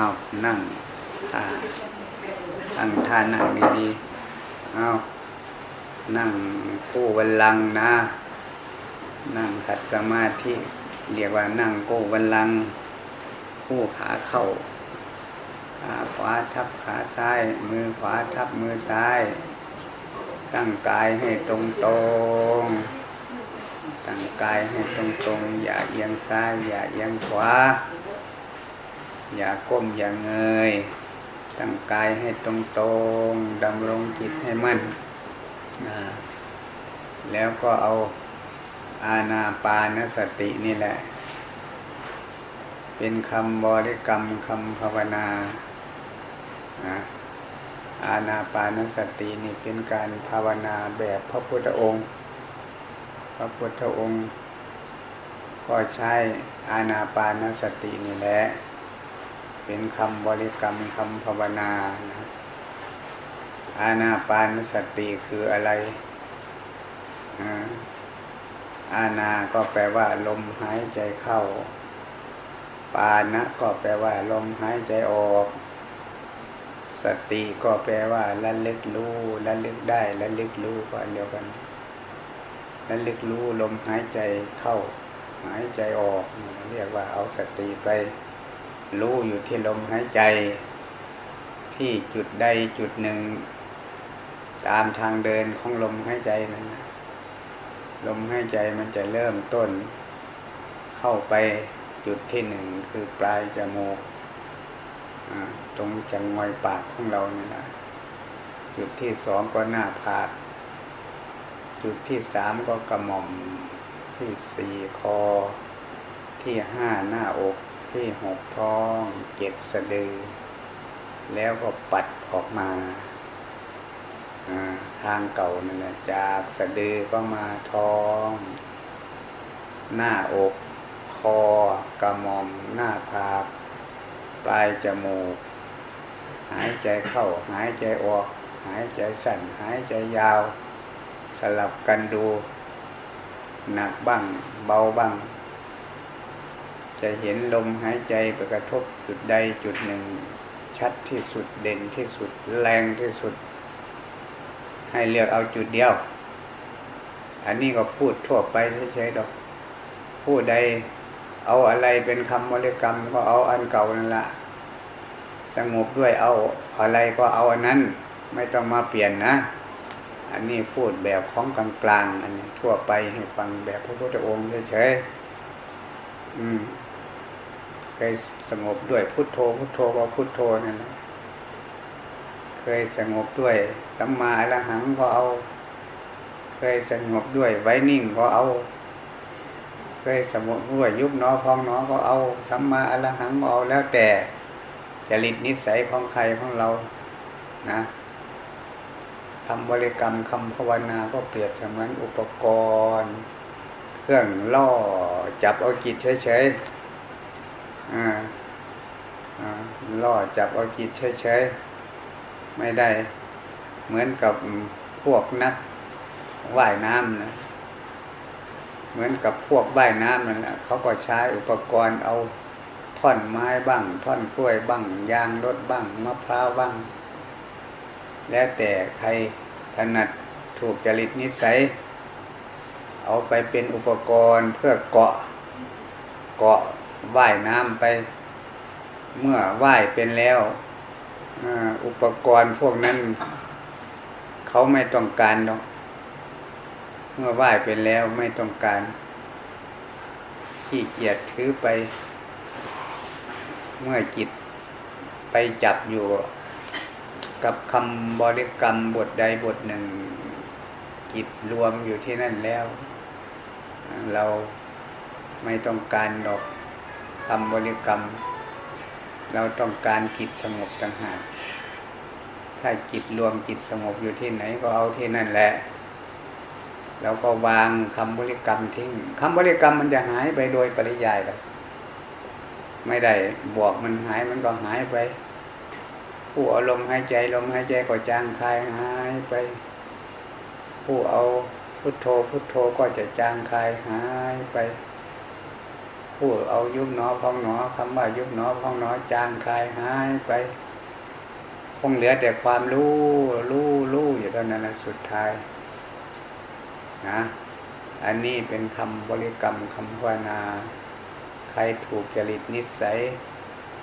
เอานั่งท่าตั้งท่านั่งดีๆเอานั่งกู้บัลลังก์นะ นั่งขัดสมาธิเรียกว่านั่งกู้บัลลังก์คู่ขาเข้าขาขวาทับขาซ้าย มือขวาทับมือซ้าย ตั้งกายให้ตรงตรงๆตั้งกายให้ตรงตรงๆอย่าเอียงซ้าย อย่าเอียงขวา อย่าก้มอย่าเงย ตั้งกายให้ตรงตรงดำรงจิตให้มั่น แล้วก็เอาอาณาปานสตินี่แหละ เป็นคำบริกรรมคำภาวนาอาณาปานสตินี่เป็นการภาวนาแบบพระพุทธองค์ พระพุทธองค์ ก็ใช้อาณาปานสตินี่แหละ เป็นคำบริกรรมคำภาวนานะอาณาปานสติคืออะไร อาณาก็แปลว่า ลมหายใจเข้า ปานะก็แปลว่า ลมหายใจออก สติก็แปลว่าระลึกรู้ระลึกได้ระลึกรู้ก็อันเดียวกันระลึกรู้ลมหายใจเข้า หายใจออกเรียกว่าเอาสติไป รู้อยู่ที่ลมหายใจ ที่จุดใดจุดหนึ่ง ตามทางเดินของลมหายใจนั่นลมหายใจมันจะเริ่มต้น เข้าไปจุดที่หนึ่งคือปลายจมูกตรงจังงอยปากของเราเนี่นะจุดที่สองก็หน้าผากจุดที่สามก็กระหม่อม ที่สี่คอ ที่ห้าหน้าอก ที่หกท้องเจ็ดสะดือ แล้วก็ปัดออกมา ทางเก่านั่นแหละจากสะดือก็มาท้อง หน้าอกคอกระมอมหน้าผากปลายจมูก หายใจเข้าหายใจออก หายใจสั้นหายใจยาว สลับกันดู หนักบ้างเบาบ้าง จะเห็นลมหายใจไปกระทบจุดใดจุดหนึ่ง ชัดที่สุดเด่นที่สุดแรงที่สุด ให้เลือกเอาจุดเดียว อันนี้ก็พูดทั่วไปเฉยๆดอก ผู้ใดเอาอะไรเป็นคำบริกรรมก็เอาอันเก่านั่นละสงบด้วยเอาอะไรก็เอาอันนั้น ไม่ต้องมาเปลี่ยนนะ อันนี้พูดแบบของกลางๆอันนี้ทั่วไปให้ฟังแบบพระพุทธองค์เฉยๆอืม เคยสงบด้วยพุทโธพุทโธก็พุทโธนั่นแหละเคยสงบด้วยสัมมาอรหังก็เอา เคยสงบด้วยไว้นิ่งก็เอา เคยสงบด้วยยุบหนอพองหนอก็เอาสัมมาอรหังก็เอาแล้วแต่จริตนิสัยของใครของเรานะคำบริกรรมคำภาวนาก็เปรียบเสมือนอุปกรณ์ เครื่องล่อจับเอาจิตเฉยๆ ล่อจับเอาจิตเฉยๆ ไม่ได้เหมือนกับพวกนักว่ายน้ำนะเหมือนกับพวกว่ายน้ำนั่นแหละเขาก็ใช้อุปกรณ์เอาท่อนไม้บ้าง ท่อนกล้วยบ้าง ยางรถบ้างมะพร้าวบ้าง แล้วแต่ใครถนัดถูกจริตนิสัย เอาไปเป็นอุปกรณ์เพื่อเกาะ เกาะ ว่ายน้ำไป เมื่อว่ายเป็นแล้วอุปกรณ์พวกนั้น เขาไม่ต้องการหรอกเมื่อว่ายเป็นแล้วไม่ต้องการขี้เกียจถือไป เมื่อจิตไปจับอยู่กับคำบริกรรมบทใดบทหนึ่ง จิตรวมอยู่ที่นั่นแล้ว เราไม่ต้องการดอก คำบริกรรม เราต้องการจิตสงบต่างหากถ้าจิตรวมจิตสงบอยู่ที่ไหนก็เอาที่นั่นแหละเราก็วางคำบริกรรมทิ้งคำบริกรรมมันจะหายไปโดยปริยายแบบไม่ได้บวกมันหายมันก็หายไป ผู้เอาลมหายใจลมหายใจก็จางคายหายไป ผู้เอาพุทโธพุทโธก็จะจางคายหายไป พูดเอายุบหนอพองหนอคำว่ายุบหนอพองหนอจางคลายหายไป คงเหลือแต่ความรู้รู้รู้อยู่เท่านั้นสุดท้ายนะอันนี้เป็นคำบริกรรมคำภาวนา ใครถูกจริตนิสัย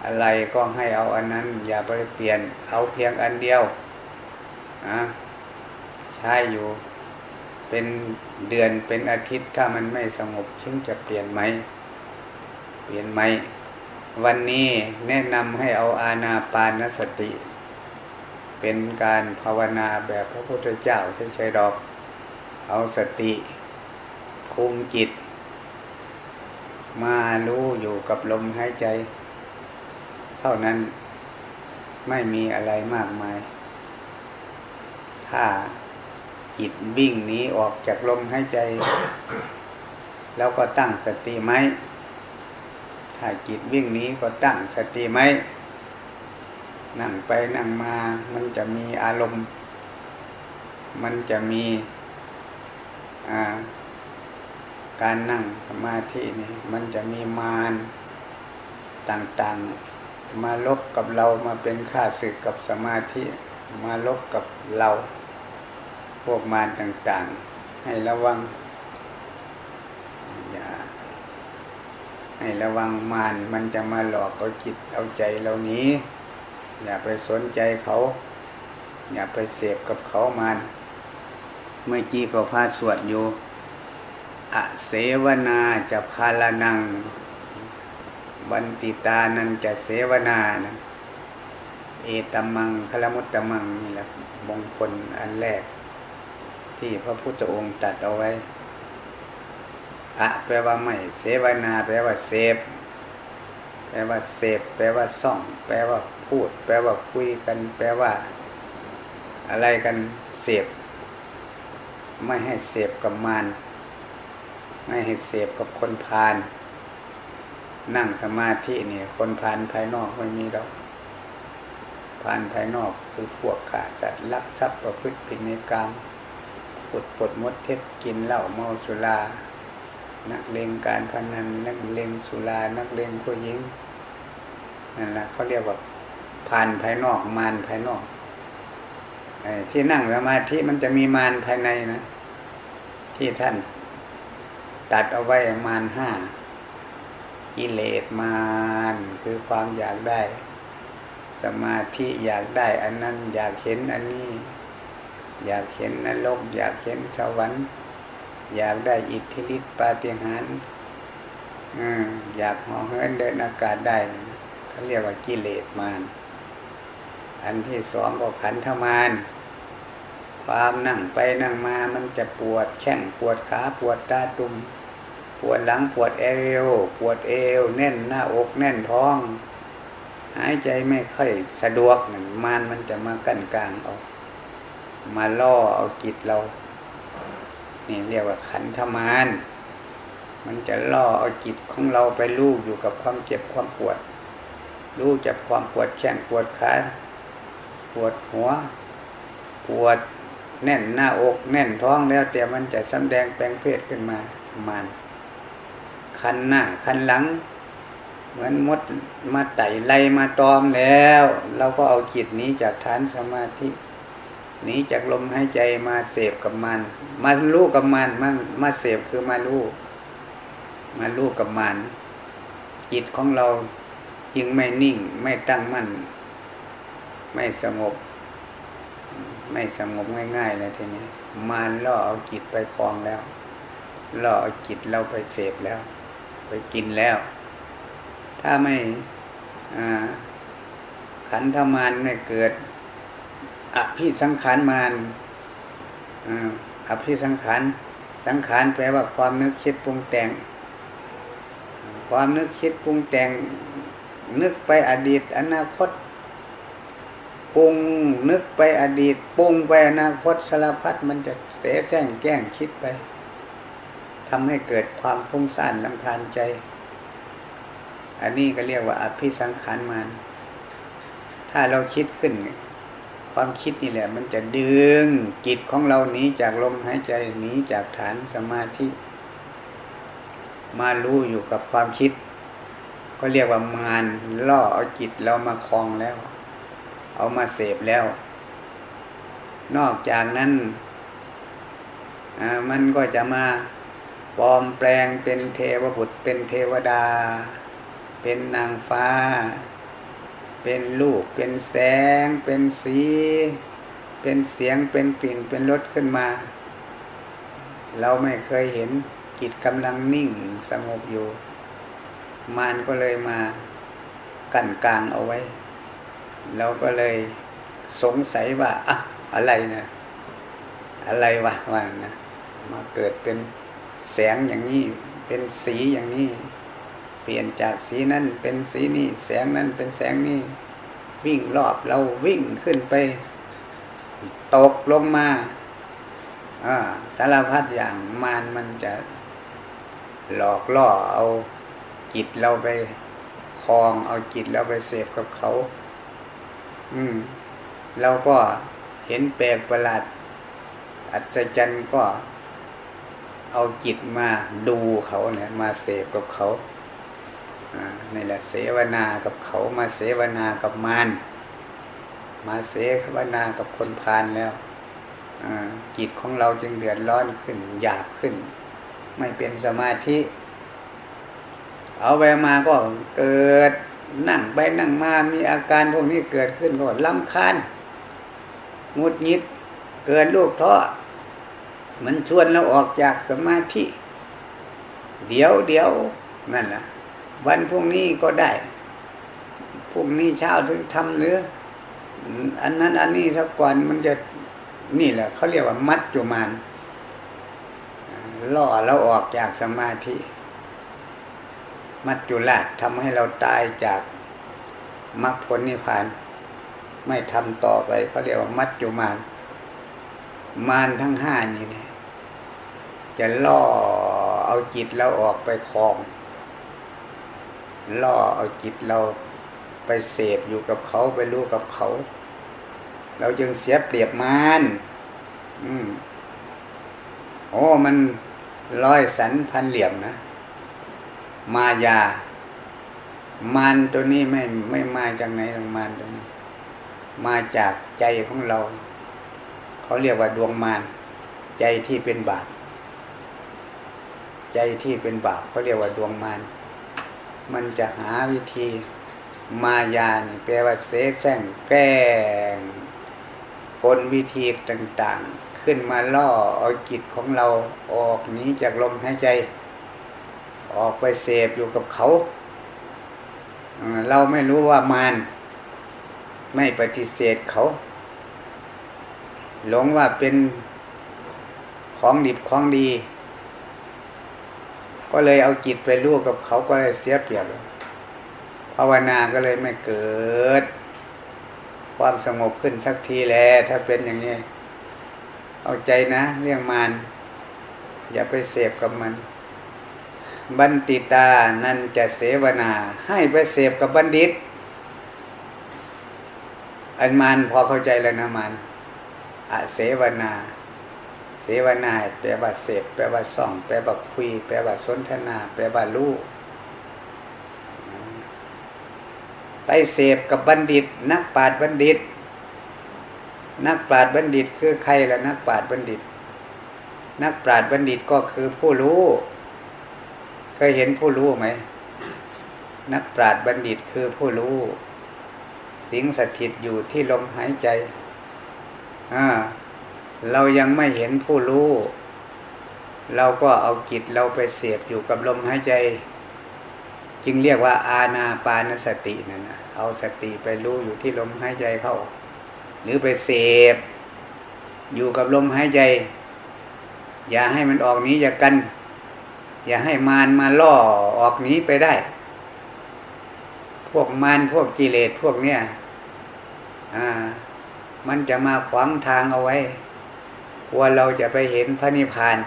อะไรก็ให้เอาอันนั้น อย่าไปเปลี่ยนเอาเพียงอันเดียวนะใช้อยู่เป็นเดือนเป็นอาทิตย์ถ้ามันไม่สงบจึงจะเปลี่ยนไหม เปลี่ยนไหมวันนี้แนะนำให้เอาอาณาปานสติ เป็นการภาวนาแบบพระพุทธเจ้าเฉยๆดอก เอาสติคุมจิต มารู้อยู่กับลมหายใจ เท่านั้นไม่มีอะไรมากมาย ถ้าจิตวิ่งหนีออกจากลมหายใจ แล้วก็ตั้งสติไหม ถ้าจิตวิ่งหนีก็ตั้งสติไหมนั่งไปนั่งมามันจะมีอารมณ์ มันจะมีการนั่งสมาธินี่มันจะมีมารต่างๆ มาลบกับเรามาเป็นข้าศึกกับสมาธิ มาลบกับเรา พวกมารต่างๆ ให้ระวัง อย่า ให้ระวังมารมันจะมาหลอกเอาจิตเอาใจเรานี้ อย่าไปสนใจเขา อย่าไปเสพกับเขามารเมื่อกี้ก็พาสวดอยู่อเสวนาจะพาลนัง บันติตานันจะเสวนานะเอตมังคลมุตตมังนี่แหละมงคลอันแรก ที่พระพุทธองค์ตัดเอาไว้ อะแปลว่าไม่เสวนา แปลว่าเสพแปลว่าเสพแปลว่าซ่อง แปลว่าพูด แปลว่าคุยกัน แปลว่า อะไรกันเสพไม่ให้เสพกับมารไม่ให้เสพกับคนพาลนั่งสมาธินี่คนพาลภายนอกไม่มีดอกพาลภายนอกคือพวกขาสัตว์ลักทรัพย์ประพฤติผิดในกรรมปุดปดมดเท็จกินเหล้าเมาสุรา นักเลงการพนันนักเลงสุรานักเลงผู้หญิงนั่นแหละเขาเรียกว่าพานภายนอกมารภายนอกที่นั่งสมาธิมันจะมีมารภายในนะ ที่ท่านตัดเอาไว้มารห้ากิเลสมารคือความอยากได้ สมาธิอยากได้อันนั้น อยากเห็นอันนี้ อยากเห็นนรกอยากเห็นสวรรค์ อยากได้อิทธิฤทธิปาฏิหาริย์อยากห่อเหินเดินอากาศได้เขาเรียกว่ากิเลสมารอันที่สองก็ขันธมารความนั่งไปนั่งมามันจะปวดแข้งปวดขาปวดตาตุ่มปวดหลังปวดเอว ปวดเอว แน่นหน้าอกแน่นท้อง หายใจไม่ค่อยสะดวกมานมันจะมากั้นกลางเอามาล่อเอาจิตเรา นี่เรียกว่าขันธมารมันจะล่อเอาจิตของเราไปลูกอยู่กับความเจ็บความปวด รู้จักความปวดแข้งปวดขาปวดหัว ปวดแน่นหน้าอกแน่นท้องแล้วแต่มันจะสำแดงแปลงเพศขึ้นมามันคันหน้าคันหลัง เหมือนมดมาไต่ไล่มาตอมแล้ว เราก็เอาจิตนี้จากฐานสมาธิ หนีจากลมหายใจมาเสพกับมัน มาลูกกับมันมามาเสพคือมาลูกมาลูกกับมันจิตของเราจึงไม่นิ่งไม่ตั้งมั่น ไม่สงบ ไม่สงบง่ายๆเลยทีนี้มารล่อเอาจิตไปคลองแล้วล่อเอาจิตเราไปเสพแล้ว ไปกินแล้ว ถ้าไม่ขันธมารไม่เกิด อภิสังขารมารอภิสังขารสังขารแปลว่าความนึกคิดปรุงแต่ง ความนึกคิดปรุงแต่ง นึกไปอดีต อนาคตปรุงนึกไปอดีตปรุงไปอนาคตสารพัดมันจะเสแสร้งแกล้งคิดไปทำให้เกิดความฟุ้งซ่านลำคาญใจ อันนี้ก็เรียกว่าอภิสังขารมานถ้าเราคิดขึ้น ความคิดนี่แหละ มันจะดึงจิตของเราหนีจากลมหายใจหนีจากฐานสมาธิ มารู้อยู่กับความคิด ก็เรียกว่ามารล่อเอาจิตเรามาคลองแล้ว เอามาเสพแล้ว นอกจากนั้นมันก็จะมาปลอมแปลงเป็นเทวบุตรเป็นเทวดา เป็นนางฟ้า เป็นลูกเป็นแสง เป็นสี เป็นเสียงเป็นกลิ่นเป็นรสขึ้นมา เราไม่เคยเห็นจิตกำลังนิ่งสงบอยู่ มานก็เลยมากั้นกลางเอาไว้ เราก็เลยสงสัยว่าอะอะไรนะอะไรวะวันนะมาเกิดเป็นแสงอย่างนี้ เป็นสีอย่างนี้ เปลี่ยนจากสีนั้นเป็นสีนี้แสงนั้นเป็นแสงนี้วิ่งรอบเราวิ่งขึ้นไป ตกลงมาสารพัดอย่างมานมันจะหลอกล่อเอาจิตเราไปคลองเอาจิตเราไปเสพกับเขา อืมเราก็เห็นแปลกประหลาด อัศจรรย์ก็เอาจิตมาดูเขาเนี่ยมาเสพกับเขา นี่แหละเสวนากับเขามาเสวนากับมารมาเสวนากับคนพาลแล้วจิตของเราจึงเดือดร้อนขึ้นหยาบขึ้น ไม่เป็นสมาธิ เอาไปมาก็เกิดนั่งไปนั่งมามีอาการพวกนี้เกิดขึ้นก็ลำคาญงุดยิดเกินลูกท้อมันชวนเราออกจากสมาธิ เดี๋ยวเดี๋ยวนั่นแหละ วันพรุ่งนี้ก็ได้พรุ่งนี้เช้าถึงทำเนื้ออันนั้นอันนี้สักก่อนมันจะนี่แหละเขาเรียกว่ามัดจุมานล่อเราออกจากสมาธิ มัจจุราชทำให้เราตายจากมรรคผลนิพพาน ไม่ทำต่อไปเขาเรียกว่ามัจจุมาน มานทั้งห้านี่นจะล่อเอาจิตเราออกไปคลอง ล่อเอาจิตเราไปเสพอยู่กับเขาไปรู้กับเขา เราจึงเสียเปรียบมานอืมโอ้มันร้อยสันพันเหลี่ยมนะ มายามานตัวนี้ไม่ไม่มาจากไหนหรอกมานตัวนี้ มาจากใจของเรา เขาเรียกว่าดวงมารใจที่เป็นบาปใจที่เป็นบาปเขาเรียกว่าดวงมาร มันจะหาวิธีมายานี่แปลว่าเสแสร้งแกล้งกลวิธีต่างๆ ขึ้นมาล่อเอาจิตของเราออกหนีจากลมหายใจ ออกไปเสพอยู่กับเขา เราไม่รู้ว่ามารไม่ปฏิเสธเขา หลงว่าเป็นของดิบของดี ก็เลยเอาจิตไปรู้กับเขาก็เลยเสียเปรียบภาวนาก็เลยไม่เกิด ความสงบขึ้นสักทีแล้วถ้าเป็นอย่างนี้ เอาใจนะ เรื่องมานอย่าไปเสพกับมัน บัณฑิตานั่นจะเสวนา ให้ไปเสพกับบัณฑิต อันมานพอเข้าใจแล้วนะมานอเสวนา เสวนาแปลว่าเสพแปลว่าส่อง แปลว่าคุย แปลว่าสนทนา แปลว่ารู้ไปเสพกับบัณฑิต นักปราชญ์บัณฑิต นักปราชญ์บัณฑิตคือใครล่ะนักปราชญ์บัณฑิต นักปราชญ์บัณฑิตก็คือผู้รู้เคยเห็นผู้รู้ไหมนักปราชญ์บัณฑิตคือผู้รู้ สิงสถิตอยู่ที่ลมหายใจอ่า เรายังไม่เห็นผู้รู้ เราก็เอาจิตเราไปเสียบอยู่กับลมหายใจ จึงเรียกว่าอาณาปานสตินั่นนะเอาสติไปรู้อยู่ที่ลมหายใจเข้า หรือไปเสพอยู่กับลมหายใจ อย่าให้มันออกนี้อย่ากัน อย่าให้มารมาล่อออกนี้ไปได้ พวกมารพวกกิเลสพวกเนี้ยอ่า มันจะมาขวางทางเอาไว้ ว่าเราจะไปเห็นพระนิพพาน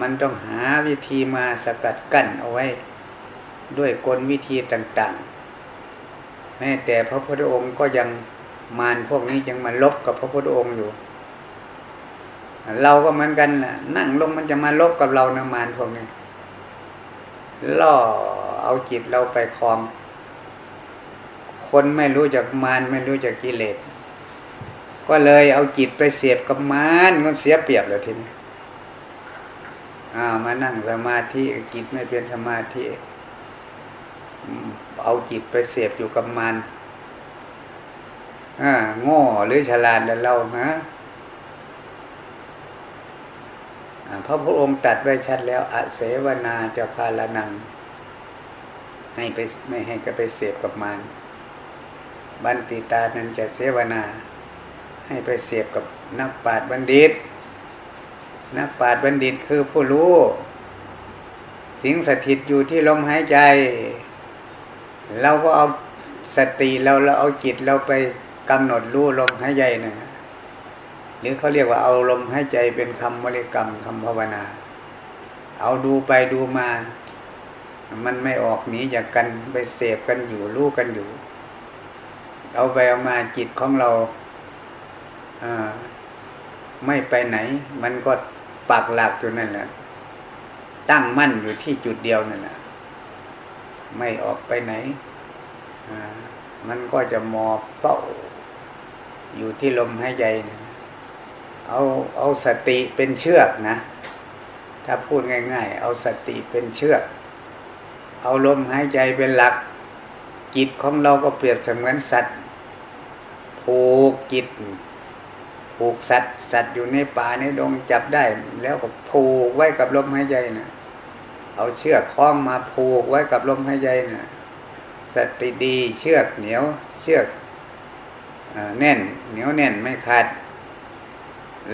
มันต้องหาวิธีมาสกัดกั้นเอาไว้ด้วยกลวิธีต่างๆ แม้แต่พระพุทธองค์ก็ยังมารพวกนี้ยังมาลบกับพระพุทธองค์อยู่ เราก็เหมือนกันนั่งลงมันจะมาลบกับเรานะมารพวกนี้ล่อเอาจิตเราไปคลอง คนไม่รู้จักมารไม่รู้จักกิเลส ก็เลยเอาจิตไปเสียบกับมารมันเสียเปรียบเลยทีนี้อ้าวมานั่งสมาธิจิตไม่เป็นสมาธิเอาจิตไปเสียบอยู่กับมารอ่าโง่หรือฉลาดแล้วเราฮะพระพุทธองค์ตัดไว้ชัดแล้วอเสวนาจะพาลนัง ให้ไปไม่ให้ก็ไปเสพกับมารบันติตานั้นจะเสวนา ให้ไปเสพกับนักปราชญ์บัณฑิต นักปราชญ์บัณฑิตคือผู้รู้ สิ่งสถิตอยู่ที่ลมหายใจ เราก็เอาสติเราเราเอาจิตเราไปกำหนดรู้ลมหายใจนะหรือเขาเรียกว่าเอาลมหายใจเป็นคำบริกรรมคำภาวนา เอาดูไปดูมา มันไม่ออกหนีจากกันไปเสพกันอยู่รู้กันอยู่ เอาไปเอามาจิตของเรา ไม่ไปไหน มันก็ปักหลักอยู่นั่นแหละ ตั้งมั่นอยู่ที่จุดเดียวนั่นแหละไม่ออกไปไหน มันก็จะมอบเฝ้า อยู่ที่ลมหายใจนะเอาเอาสติเป็นเชือกนะ ถ้าพูดง่าย ๆ เอาสติเป็นเชือก เอาลมหายใจเป็นหลัก จิตของเราก็เปรียบเสมือนสัตว์ผูกจิต ผูกสัตว์สัตว์อยู่ในป่าในดงจับได้ แล้วก็ผูกไว้กับลมหายใจนะเอาเชือกคล้องมาผูกไว้กับลมหายใจนะสติดีเชือกเหนียวเชือกแน่น เหนียวแน่นไม่ขาด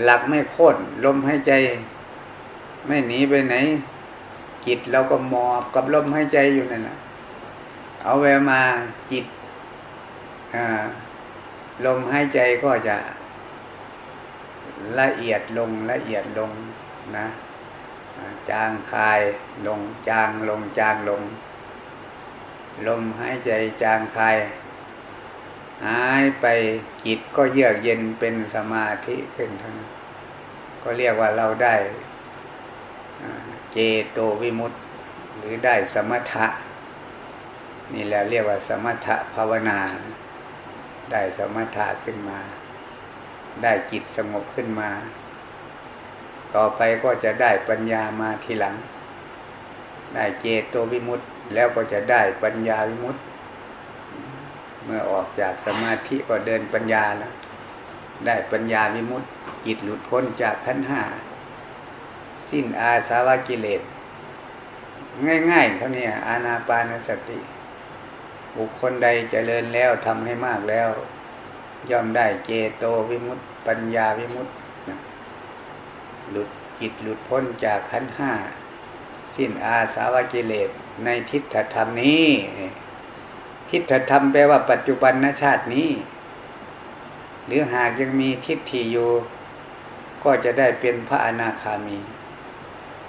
หลักไม่โค่นลมหายใจ ไม่หนีไปไหน จิตเราก็หมอบกับลมหายใจอยู่นั่นแหละเอาแวมาจิตลมหายใจก็จะ ละเอียดลงละเอียดลงนะจางคายลงจางลงจางลง ลมหายใจจางคาย หายไปจิตก็เยือกเย็นเป็นสมาธิขึ้นทั้งก็เรียกว่าเราได้เจโตวิมุตต์หรือได้สมถะ นี่แหละเรียกว่าสมถะภาวนา ได้สมถะขึ้นมา ได้จิตสงบขึ้นมา ต่อไปก็จะได้ปัญญามาทีหลัง ได้เจโตวิมุตต์แล้วก็จะได้ปัญญาวิมุตต์เมื่อออกจากสมาธิก็เดินปัญญาแล้ว ได้ปัญญาวิมุตติจิตหลุดพ้นจากขันห้าสิ้นอาสาวะกิเลส ง่ายๆเท่านี้อาณาปานสติ บุคคลใดเจริญแล้วทำให้มากแล้ว ย่อมได้เจโตวิมุตติปัญญาวิมุตติหลุดจิตหลุดพ้นจากขันห้า สิ้นอาสาวกิเลสในทิฏฐธรรมนี้ ทิฏฐธรรมแปลว่าปัจจุบันนชาตินี้ หรือหากยังมีทิฏฐิอยู่ ก็จะได้เป็นพระอนาคามี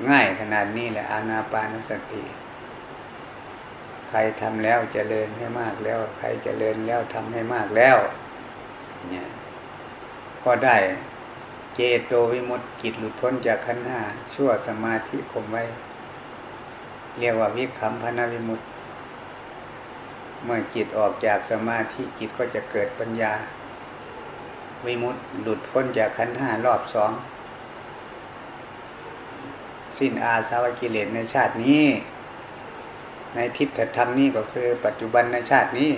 ง่ายขนาดนี้แหละอานาปานสติใครทำแล้วจเจริญให้มากแล้ว ใครจเจริญแล้วทำให้มากแล้ว เนี่ยก็ได้เจโตวิมุตติกิจหลุดพ้นจากขันห้าชั่วสมาธิคมไว้ เรียกว่าวิคัมพนาวิมุตติ เมื่อจิตออกจากสมาธิจิตก็จะเกิดปัญญา วิมุตติหลุดพ้นจากขันห้ารอบสองสิ้นอาสาวกิเลสในชาตินี้ ในทิฏฐธรรมนี้ก็คือปัจจุบันในชาตินี้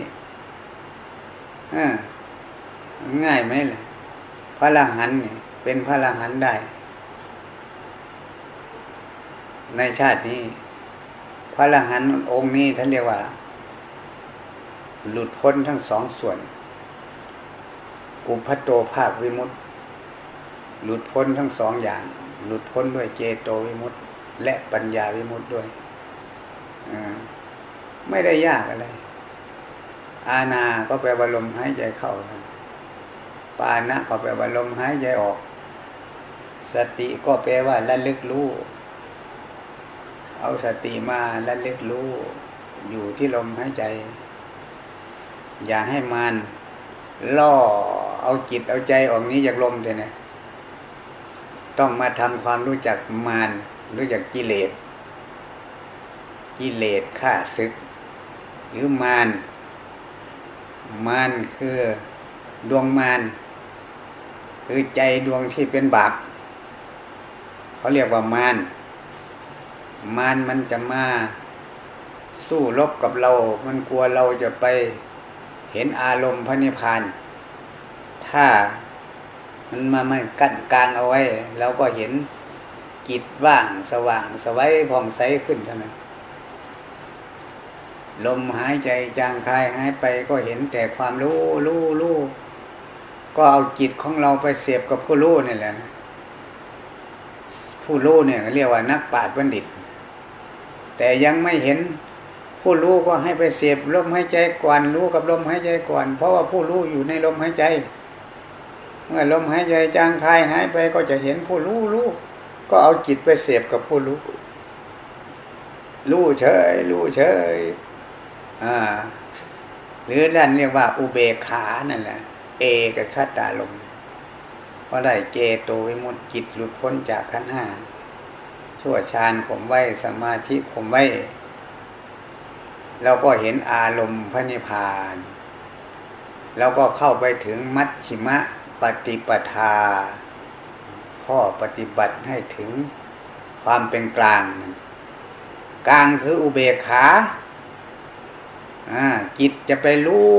ง่ายไหมล่ะพระละหันนี่เป็นพระละหันได้ ในชาตินี้ พระละหันองค์นี้ท่านเรียกว่า หลุดพ้นทั้งสองส่วน อุพัโตภาควิมุตติ หลุดพ้นทั้งสองอย่าง หลุดพ้นด้วยเจโตวิมุตติ และปัญญาวิมุตติด้วยไม่ได้ยากอะไร อาณาก็แปลว่าลมหายใจเข้า ปานะก็แปลว่าลมหายใจออก สติก็แปลว่าระลึกรู้ เอาสติมาระลึกรู้ อยู่ที่ลมหายใจ อย่าให้มันล่อเอาจิตเอาใจออกนี้จากลมเลยนะต้องมาทำความรู้จักมารรู้จักกิเลส กิเลสข้าศึก หรือมารมารคือดวงมาร คือใจดวงที่เป็นบาปเขาเรียกว่ามารมารมันจะมาสู้รบกับเรา มันกลัวเราจะไปเห็นอารมณ์พระนิพพาน ถ้ามันมามันกั้นกลางเอาไว้เราก็เห็นจิตว่างสว่างสวัยผ่องใสขึ้นเท่านั้นลมหายใจจางคายหายไปก็เห็นแต่ความรู้รู้รู้ ก็เอาจิตของเราไปเสียบกับผู้รู้นี่แหละนะผู้รู้เนี่ยเรียกว่านักปราชญ์บัณฑิต แต่ยังไม่เห็นผู้รู้ก็ให้ไปเสียบลมหายใจก่อนรู้กับลมหายใจก่อน เพราะว่าผู้รู้อยู่ในลมหายใจ เมื่อลมหายใจจางคายหายไปก็จะเห็นผู้รู้รู้ก็เอาจิตไปเสียบกับผู้รู้รู้เฉยรู้เฉยอ่าหรือด้านเรียกว่าอุเบกขานั่นแหละ เอกับคตาลมเพราะได้เจโตวิมุตติจิตหลุดพ้นจากขันห้าชั่วชาญข่มไว้สมาธิข่มไว้เราก็เห็นอารมณ์พระนิพพานแล้วก็เข้าไปถึงมัชชิมะปฏิปทา ข้อปฏิบัติให้ถึงความเป็นกลาง กลางคืออุเบกขา จิตจะไปรู้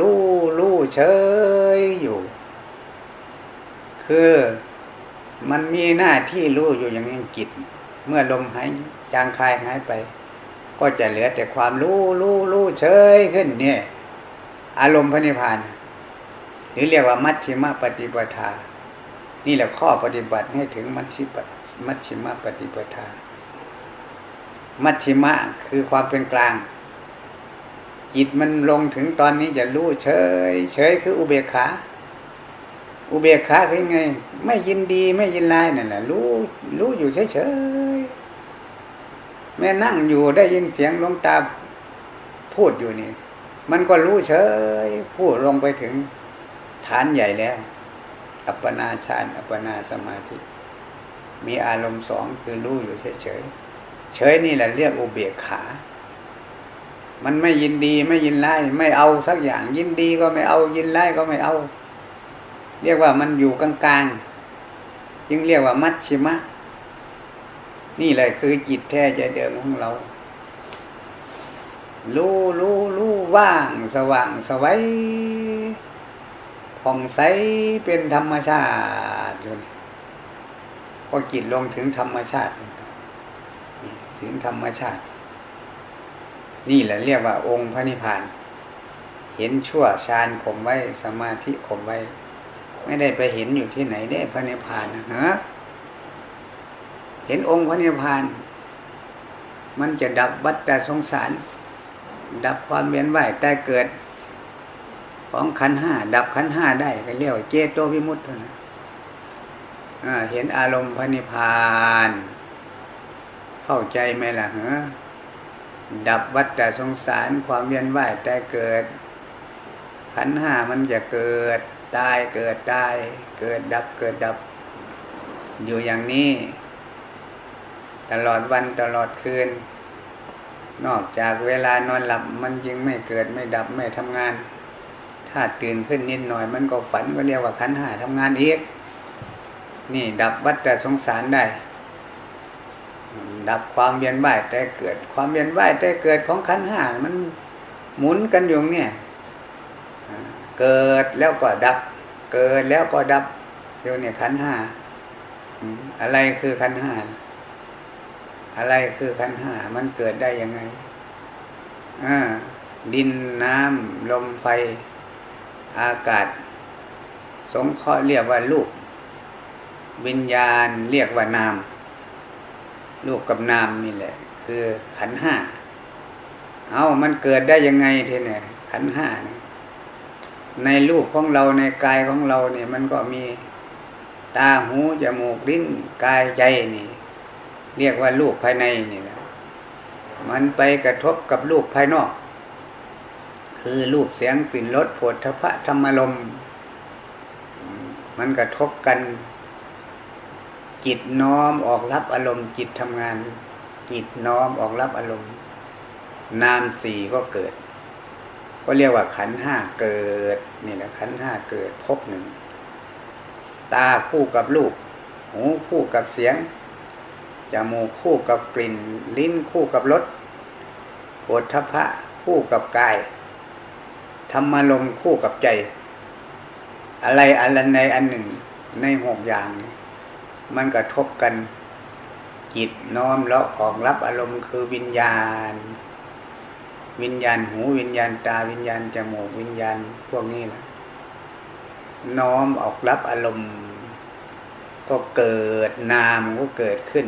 รู้รู้เฉยอยู่ คือมันมีหน้าที่รู้อยู่อย่างนี้จิต เมื่อลมหายจางคายหายไป ก็จะเหลือแต่ความรู้รู้รู้เฉยขึ้นเนี่ย อารมณ์พระนิพพาน หรือเรียกว่ามัชชิมปฏิปทา นี่แหละข้อปฏิบัติให้ถึงมัชชิปมัชชิมปฏิปทา มัชชิมะคือความเป็นกลาง จิตมันลงถึงตอนนี้จะรู้เฉย เฉยคืออุเบกขา อุเบกขาคือไง ไม่ยินดีไม่ยินร้ายนั่นแหละรู้รู้อยู่เฉยเฉยแม่นั่งอยู่ได้ยินเสียงลงตาพูดอยู่นี่ มันก็รู้เฉย พูดลงไปถึงฐานใหญ่แล้ว อัปปนาฌานอัปปนาสมาธิ มีอารมณ์สองคือรู้อยู่เฉยเฉยเฉยนี่แหละเรียกอุเบกขา มันไม่ยินดีไม่ยินไล่ไม่เอาสักอย่าง ยินดีก็ไม่เอายินไล่ก็ไม่เอา เรียกว่ามันอยู่กลางๆ จึงเรียกว่ามัชชิมะ นี่แหละคือจิตแท้ใจเดิมของเรา รู้รู้รู้ว่างสว่างสวัยผ่องใสเป็นธรรมชาติอยู่นี่พอจิตลงถึงธรรมชาติถึงธรรมชาติ นี่แหละเรียกว่าองค์พระนิพพาน เห็นชั่วฌานข่มไว้สมาธิข่มไว้ ไม่ได้ไปเห็นอยู่ที่ไหนได้พระนิพพานนะฮะเห็นองค์พระนิพพาน มันจะดับวัฏฏสงสาร ดับความเวียนว่ายแต่เกิด ของขันห้าดับขันห้าได้ก็เรียกว่าเจโตวิมุตต์นะเห็นอารมณ์พระนิพพาน เข้าใจไหมล่ะฮะ ดับวัฏสงสารความเวียนว่ายแต่เกิด ขันห้ามันจะเกิดตายเกิดตาย เกิดดับเกิดดับ อยู่อย่างนี้ ตลอดวันตลอดคืน นอกจากเวลานอนหลับมันจึงไม่เกิดไม่ดับไม่ทำงาน ถ้าตื่นขึ้นนิดหน่อย มันก็ฝันก็เรียกว่าขันห้าทำงานอีกนี่ดับวัฏฏสงสารได้ ดับความเวียนว่ายแต่เกิด ความเวียนว่ายแต่เกิดของขันห้ามันหมุนกันอยู่เนี่ยเกิดแล้วก็ดับ เกิดแล้วก็ดับอยู่เนี่ยขันห้าอะไรคือขันห้าอะไรคือขันห้ามันเกิดได้ยังไงดินน้ำลมไฟ อากาศ สงเคราะห์เรียกว่าลูกวิญญาณเรียกว่านาม ลูกกับนามนี่แหละ คือขันห้าเอามันเกิดได้ยังไงทีเนี่ยขันห้านี่ในรูปของเราในกายของเราเนี่ย มันก็มีตาหูจมูกลิ้นกายใจนี่ เรียกว่ารูปภายในนี่แหละมันไปกระทบกับรูปภายนอก คือรูปเสียงกลิ่นรสผดทพะธรรมลมมันกระทบกัน จิตน้อมออกรับอารมณ์ จิตทำงาน จิตน้อมออกรับอารมณ์ นามสี่ก็เกิด ก็เรียกว่าขันห้าเกิดนี่แหละขันห้าเกิดพบหนึ่ง ตาคู่กับรูป หูคู่กับเสียงจมูกคู่กับกลิ่น ลิ้นคู่กับรสปวดทพะคู่กับกายธรรมารมคู่กับใจ อะไรอะไรในอันหนึ่งในหกอย่าง มันกระทบกันจิตน้อมแล้วออกรับอารมณ์คือวิญญาณ วิญญาณหูวิญญาณตาวิญญาณจมูกวิญญาณพวกนี้แหละน้อมออกรับอารมณ์ ก็เกิดนามก็เกิดขึ้น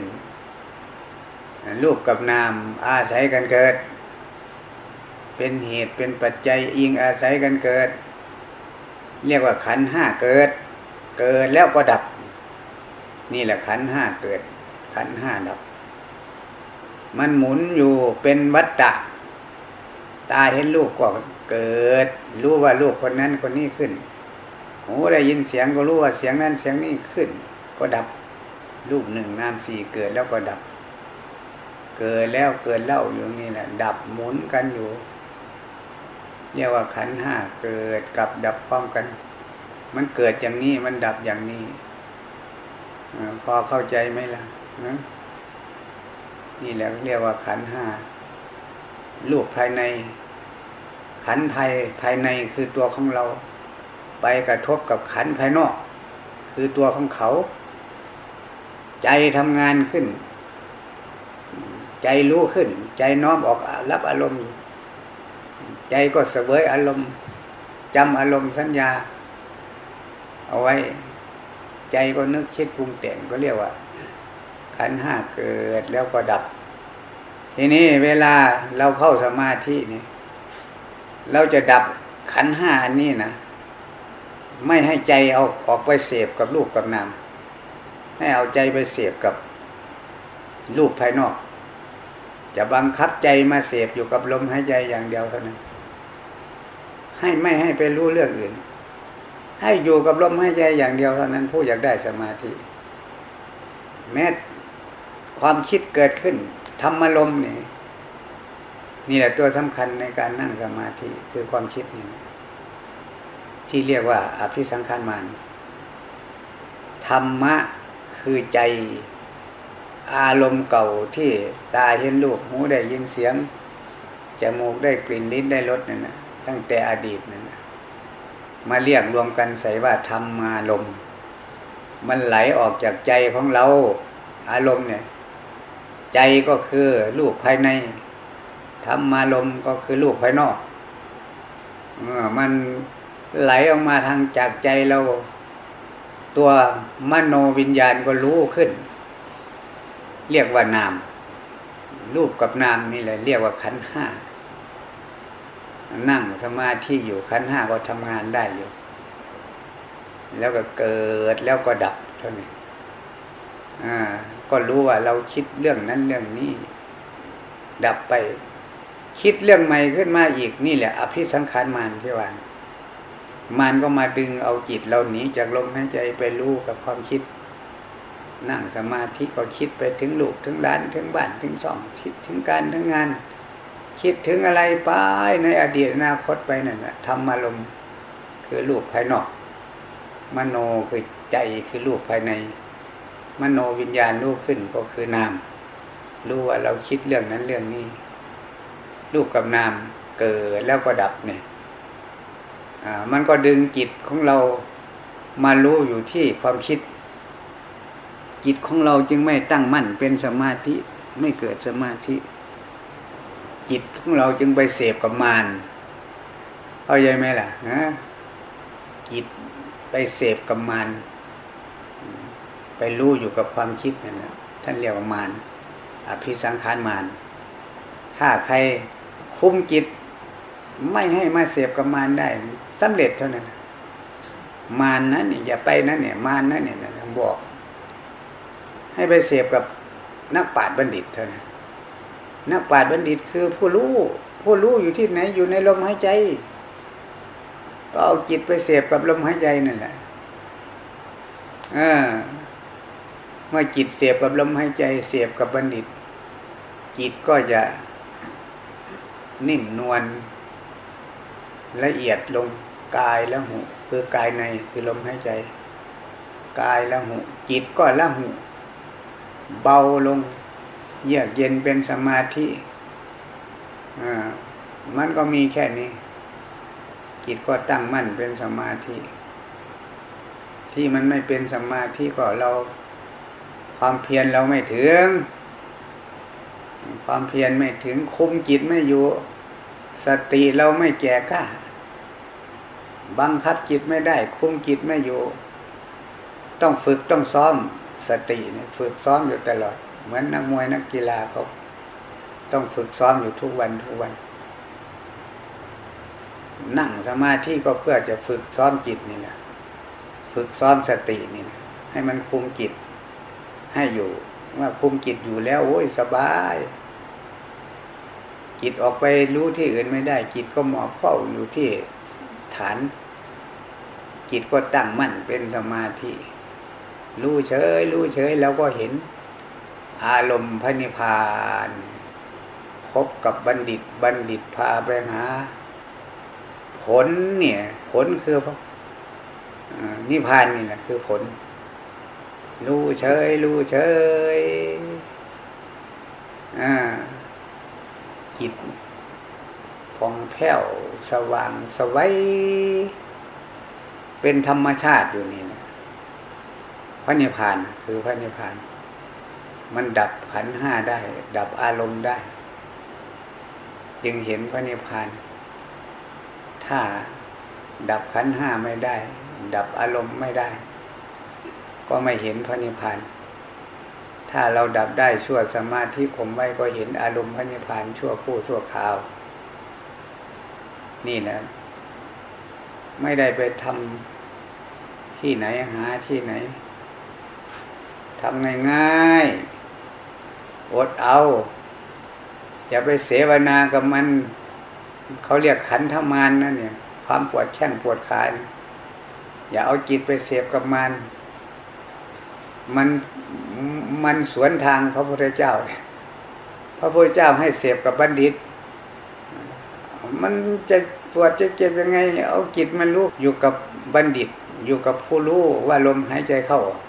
รูปกับนามอาศัยกันเกิด เป็นเหตุเป็นปัจจัยอิงอาศัยกันเกิด เรียกว่าขันห้าเกิด เกิดแล้วก็ดับ นี่แหละขันห้าเกิด ขันห้าดับ มันหมุนอยู่เป็นวัฏฏะตาเห็นลูกก็เกิด รู้ว่าลูกคนนั้นคนนี้ขึ้น หูได้ยินเสียงก็รู้ว่าเสียงนั้นเสียงนี้ขึ้น ก็ดับรูปหนึ่งนามสี่เกิดแล้วก็ดับ เกิดแล้วเกิดเล่าอยู่นี่แหละ ดับหมุนกันอยู่เรียกว่าขันห้าเกิดกับดับพร้อมกัน มันเกิดอย่างนี้มันดับอย่างนี้ พอเข้าใจไหมล่ะนี่แหละเรียกว่าขันห้าลูกภายใน ขันภายภายในคือตัวของเรา ไปกระทบกับขันภายนอก คือตัวของเขา ใจทำงานขึ้น ใจรู้ขึ้น ใจน้อมออกรับอารมณ์ ใจก็เสวยอารมณ์จำอารมณ์สัญญา เอาไว้ ใจก็นึกคิดปรุงแต่งก็เรียกว่า ขันห้าเกิดแล้วก็ดับ ทีนี้เวลาเราเข้าสมาธินี่เราจะดับขันห้าอันนี้นะไม่ให้ใจเอาออกไปเสพกับรูปกับนามให้เอาใจไปเสพกับรูปภายนอก จะบังคับใจมาเสพอยู่กับลมหายใจอย่างเดียวเท่านั้นให้ไม่ให้ไปรู้เรื่องอื่น ให้อยู่กับลมหายใจอย่างเดียวเท่านั้นผู้อยากได้สมาธิ แม้ความคิดเกิดขึ้นธรรมลมนี่นี่แหละตัวสำคัญในการนั่งสมาธิคือความคิดนี่ที่เรียกว่าอภิสังขารมานธรรมะคือใจอารมณ์เก่าที่ตาเห็นรูปหูได้ยินเสียงจมูกได้กลิ่นลิ้นได้รสนั่นนะตั้งแต่อดีตนั่นนะ มาเรียกรวมกันใส่ว่าธรรมารมณ์ มันไหลออกจากใจของเราอารมณ์เนี่ย ใจก็คือรูปภายในธรรมารมณ์ก็คือรูปภายนอกเออมันไหลออกมาทางจากใจเรา ตัวมโนวิญญาณก็รู้ขึ้น เรียกว่านาม รูปกับนามนี่แหละเรียกว่าขันห้า นั่งสมาธิอยู่ขันห้าก็ทำงานได้อยู่ แล้วก็เกิดแล้วก็ดับเท่านี้ก็รู้ว่าเราคิดเรื่องนั้นเรื่องนี้ ดับไป คิดเรื่องใหม่ขึ้นมาอีกนี่แหละ อภิสังขารมานที่ว่ามานก็มาดึงเอาจิตเราหนีจากลมหายใจไปรู้กับความคิด นั่งสมาธิก็คิดไปถึงลูกถึงร้านถึงบ้านถึงช่องคิดถึงการถึงงาน คิดถึงอะไรไปในอดีตอนาคตไปนั่นแหละธรรมารมคือรูปภายนอก มโนคือใจคือรูปภายใน มโนวิญญาณรู้ขึ้นก็คือนาม รู้ว่าเราคิดเรื่องนั้นเรื่องนี้ รูปกับนามเกิดแล้วก็ดับเนี่ยมันก็ดึงจิตของเรามารู้อยู่ที่ความคิด จิตของเราจึงไม่ตั้งมั่นเป็นสมาธิไม่เกิดสมาธิ จิตของเราจึงไปเสพกับมารเข้าใจไหมล่ะนะจิตไปเสพกับมารไปรู้อยู่กับความคิดนั่นแหละท่านเรียกว่ามารอภิสังขารมารถ้าใครคุมจิต ไม่ให้มาเสพกับมารได้สำเร็จเท่านั้น มารนั้นเนี่ยอย่าไปนั่นเนี่ยมารนั้นเนี่ยบอก ให้ไปเสพกับนักปราชญ์บัณฑิตเท่านั้น นักปราชญ์บัณฑิตคือผู้รู้ผู้รู้อยู่ที่ไหนอยู่ในลมหายใจ ก็เอาจิตไปเสพกับลมหายใจนั่นแหละอ่ามื่อจิตเสียบกับลมหายใจ เสียบกับบัณฑิต จิตก็จะนิ่มนวลละเอียดลงกายและหูคือกายในคือลมหายใจ กายและหูจิตก็ละหูเบาลง เยือกเย็นเป็นสมาธิมันก็มีแค่นี้ จิตก็ตั้งมั่นเป็นสมาธิ ที่มันไม่เป็นสมาธิก็เรา ความเพียรเราไม่ถึง ความเพียรไม่ถึงคุมจิตไม่อยู่ สติเราไม่แก่กล้าบังคับจิตไม่ได้ คุมจิตไม่อยู่ ต้องฝึกต้องซ้อมสติฝึกซ้อมอยู่ตลอด เหมือนนักมวยนักกีฬาเขาต้องฝึกซ้อมอยู่ทุกวันทุกวัน นั่งสมาธิก็เพื่อจะฝึกซ้อมจิตนี่แหละฝึกซ้อมสตินี่นะให้มันคุมจิตให้อยู่เมื่อคุมจิตอยู่แล้วโอ้ยสบาย จิตออกไปรู้ที่อื่นไม่ได้ จิตก็หมอบเฝ้าอยู่ที่ฐาน จิตก็ตั้งมั่นเป็นสมาธิรู้เฉยรู้เฉยแล้วก็เห็น อารมณ์พระนิพพานคบกับบัณฑิตบัณฑิตพาไปหา ผลเนี่ย ผลคือพระนิพพานนี่แหละคือผล รู้เฉย รู้เฉยจิตผ่องแผ้วสว่างสวัยเป็นธรรมชาติอยู่นี่นะพระนิพพานคือพระนิพพาน มันดับขันห้าได้ ดับอารมณ์ได้ จึงเห็นพระนิพพาน ถ้าดับขันห้าไม่ได้ ดับอารมณ์ไม่ได้ ก็ไม่เห็นพระนิพพาน ถ้าเราดับได้ชั่วสมาธิผมไว้ก็เห็นอารมณ์พระนิพพานชั่วผู้ชั่วคราว นี่นะ ไม่ได้ไปทำที่ไหนหาที่ไหนทำง่ายๆ อดเอาจะไปเสวนากับมัน เขาเรียกขันธมานนะเนี่ย ความปวดแข้งปวดขาอย่าเอาจิตไปเสพกับมัน มันมันสวนทางพระพุทธเจ้า พระพุทธเจ้าให้เสพกับบัณฑิต มันจะปวดจะเจ็บยังไงเอาจิตมันรู้อยู่กับบัณฑิต อยู่กับผู้รู้ว่าลมหายใจเข้าออก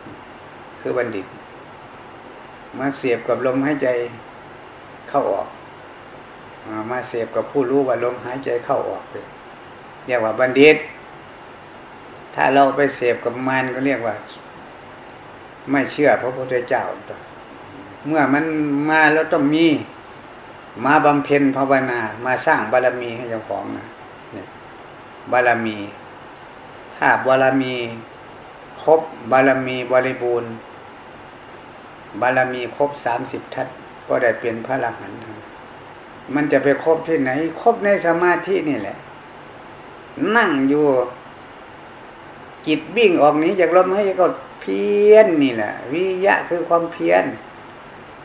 คือบัณฑิต มาเสียบกับลมหายใจเข้าออกมาเสียบกับผู้รู้ว่าลมหายใจเข้าออกเลยเรียกว่าบัณฑิต ถ้าเราไปเสพกับมันก็เรียกว่า ไม่เชื่อพระพุทธเจ้าเมื่อมันมาแล้วต้องมี มาบำเพ็ญภาวนา มาสร้างบารมีให้เจ้าของนะเนี่ยบารมี ถ้าบารมี ครบบารมีบริบูรณ์ บารมีครบสามสิบทัศก็ได้เป็นพระอรหันต์มันจะไปครบที่ไหน ครบในสมาธินี่แหละ นั่งอยู่จิตวิ่งออกนี้จากลมให้ก็เพียนนี่แหละ วิยะคือความเพียร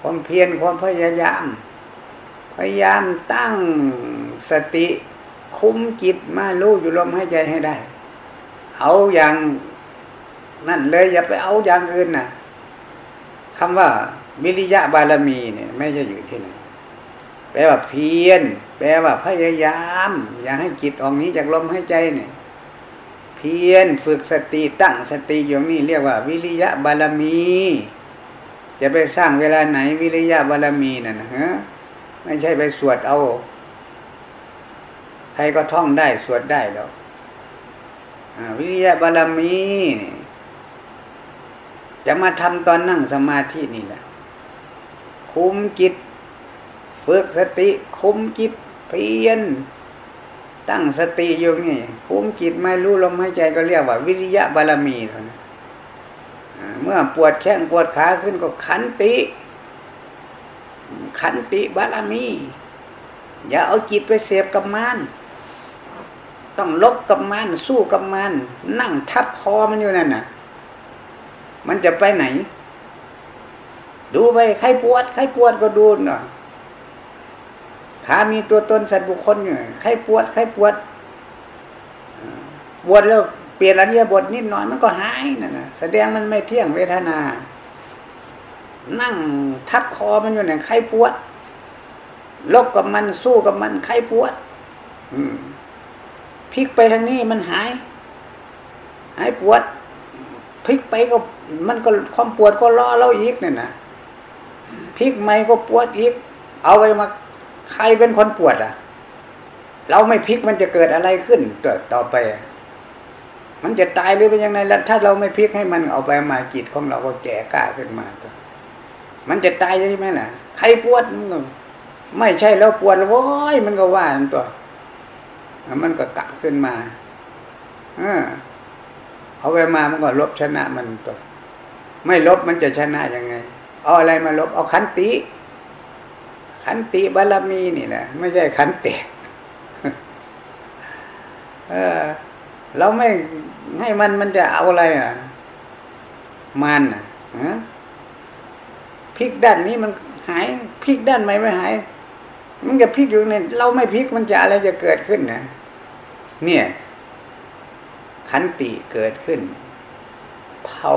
ความเพียรความพยายาม พยายามตั้งสติคุ้มจิตมารู้อยู่ลมให้ใจให้ได้ เอาอย่างนั่นเลยอย่าไปเอาอย่างอื่นน่ะ คำว่าวิริยะบารมีเนี่ยไม่ใช่อยู่ที่ไหนแปลว่าเพียรแปลว่าพยายาม อย่าให้จิตออกนี้จากลมให้ใจเนี่ยเพียรฝึกสติตั้งสติอย่างนี้เรียกว่า วิริยะบารมี จะไปสร้างเวลาไหนวิริยะบารมีนั่นนะฮะไม่ใช่ไปสวดเอาใครก็ท่องได้สวดได้หรอกวิริยะบารมีนี่ จะมาทำตอนนั่งสมาธินี่แหละ คุมจิต ฝึกสติ คุมจิตเพียน ตั้งสติอยู่นี่ คุมจิตไม่รู้ลมหายใจก็เรียกว่า วิริยะบารมีเท่านั้นเมื่อปวดแข้งปวดขาขึ้นก็ขันติ ขันติบารมี อย่าเอาจิตไปเสพกับมันต้องลบกับมันสู้กับมันนั่งทับคอมันอยู่นั่นน่ะ มันจะไปไหน ดูไปใครปวดใครปวดก็ดูเนาะขามีตัวตนสัตว์บุคคลอยู่ใครปวดใครปวดปวดแล้วเปลี่ยนอริยบทนิดหน่อยมันก็หายนั่นนะแสดงมันไม่เที่ยงเวทนา นั่งทับคอมันอยู่เนี่ยใครปวดลบกับมันสู้กับมันใครปวด อืมพลิกไปทางนี้มันหาย หายปวดพลิกไปก็ มันก็ความปวดก็รอเราอีกเนี่ยนะพลิกไม่ก็ปวดอีก เอาไปมาใครเป็นคนปวดอะ เราไม่พลิกมันจะเกิดอะไรขึ้นต่อต่อไป มันจะตายหรือเป็นยังไงแล้วถ้าเราไม่พลิกให้มันเอาไปมาจิตของเราก็แก่กล้าขึ้นมาตัวมันจะตายใช่ไหมล่ะ ใครปวดไม่ใช่แล้วปวดโว้ยมันก็ว่าตัวมันก็กลับขึ้นมา เออเอาไปมามันก็ลบชนะมันตัว ไม่ลบมันจะชนะยังไง เอาอะไรมาลบ เอาขันติ ขันติบารมีนี่แหละไม่ใช่ขันเตกเออเราไม่ให้มันมันจะเอาอะไรอะ มันอะพลิกด้านนี้มันหายพลิกด้านไหนไม่หาย มันจะพลิกอยู่เนี่ยเราไม่พลิกมันจะอะไรจะเกิดขึ้นนะเนี่ยขันติเกิดขึ้น เผา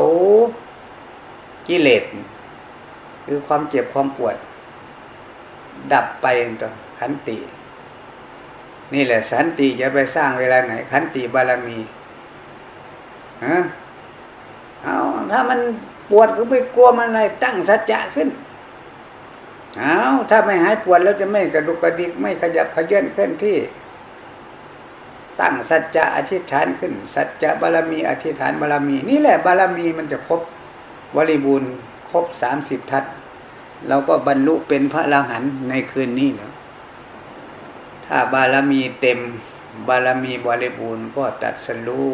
กิเลสคือความเจ็บความปวด ดับไปตัวขันติ นี่แหละสันติจะไปสร้างเวลาไหน ขันติบารมีฮะเอาถ้ามันปวดก็ไม่กลัวมันอะไรตั้งสัจจะขึ้นเอาถ้าไม่หายปวดแล้วจะไม่กระดุกกระดิกไม่ขยับขยื่นเคลื่อนที่ ตั้งสัจจะอธิษฐานขึ้น สัจจะบารมี อธิษฐานบารมี นี่แหละบารมีมันจะครบ บริบูรณ์ครบสามสิบทัศเราก็บรรลุเป็นพระอรหันต์ในคืนนี้เนาะถ้าบารมีเต็มบารมีบริบูรณ์ก็ตัดสรู้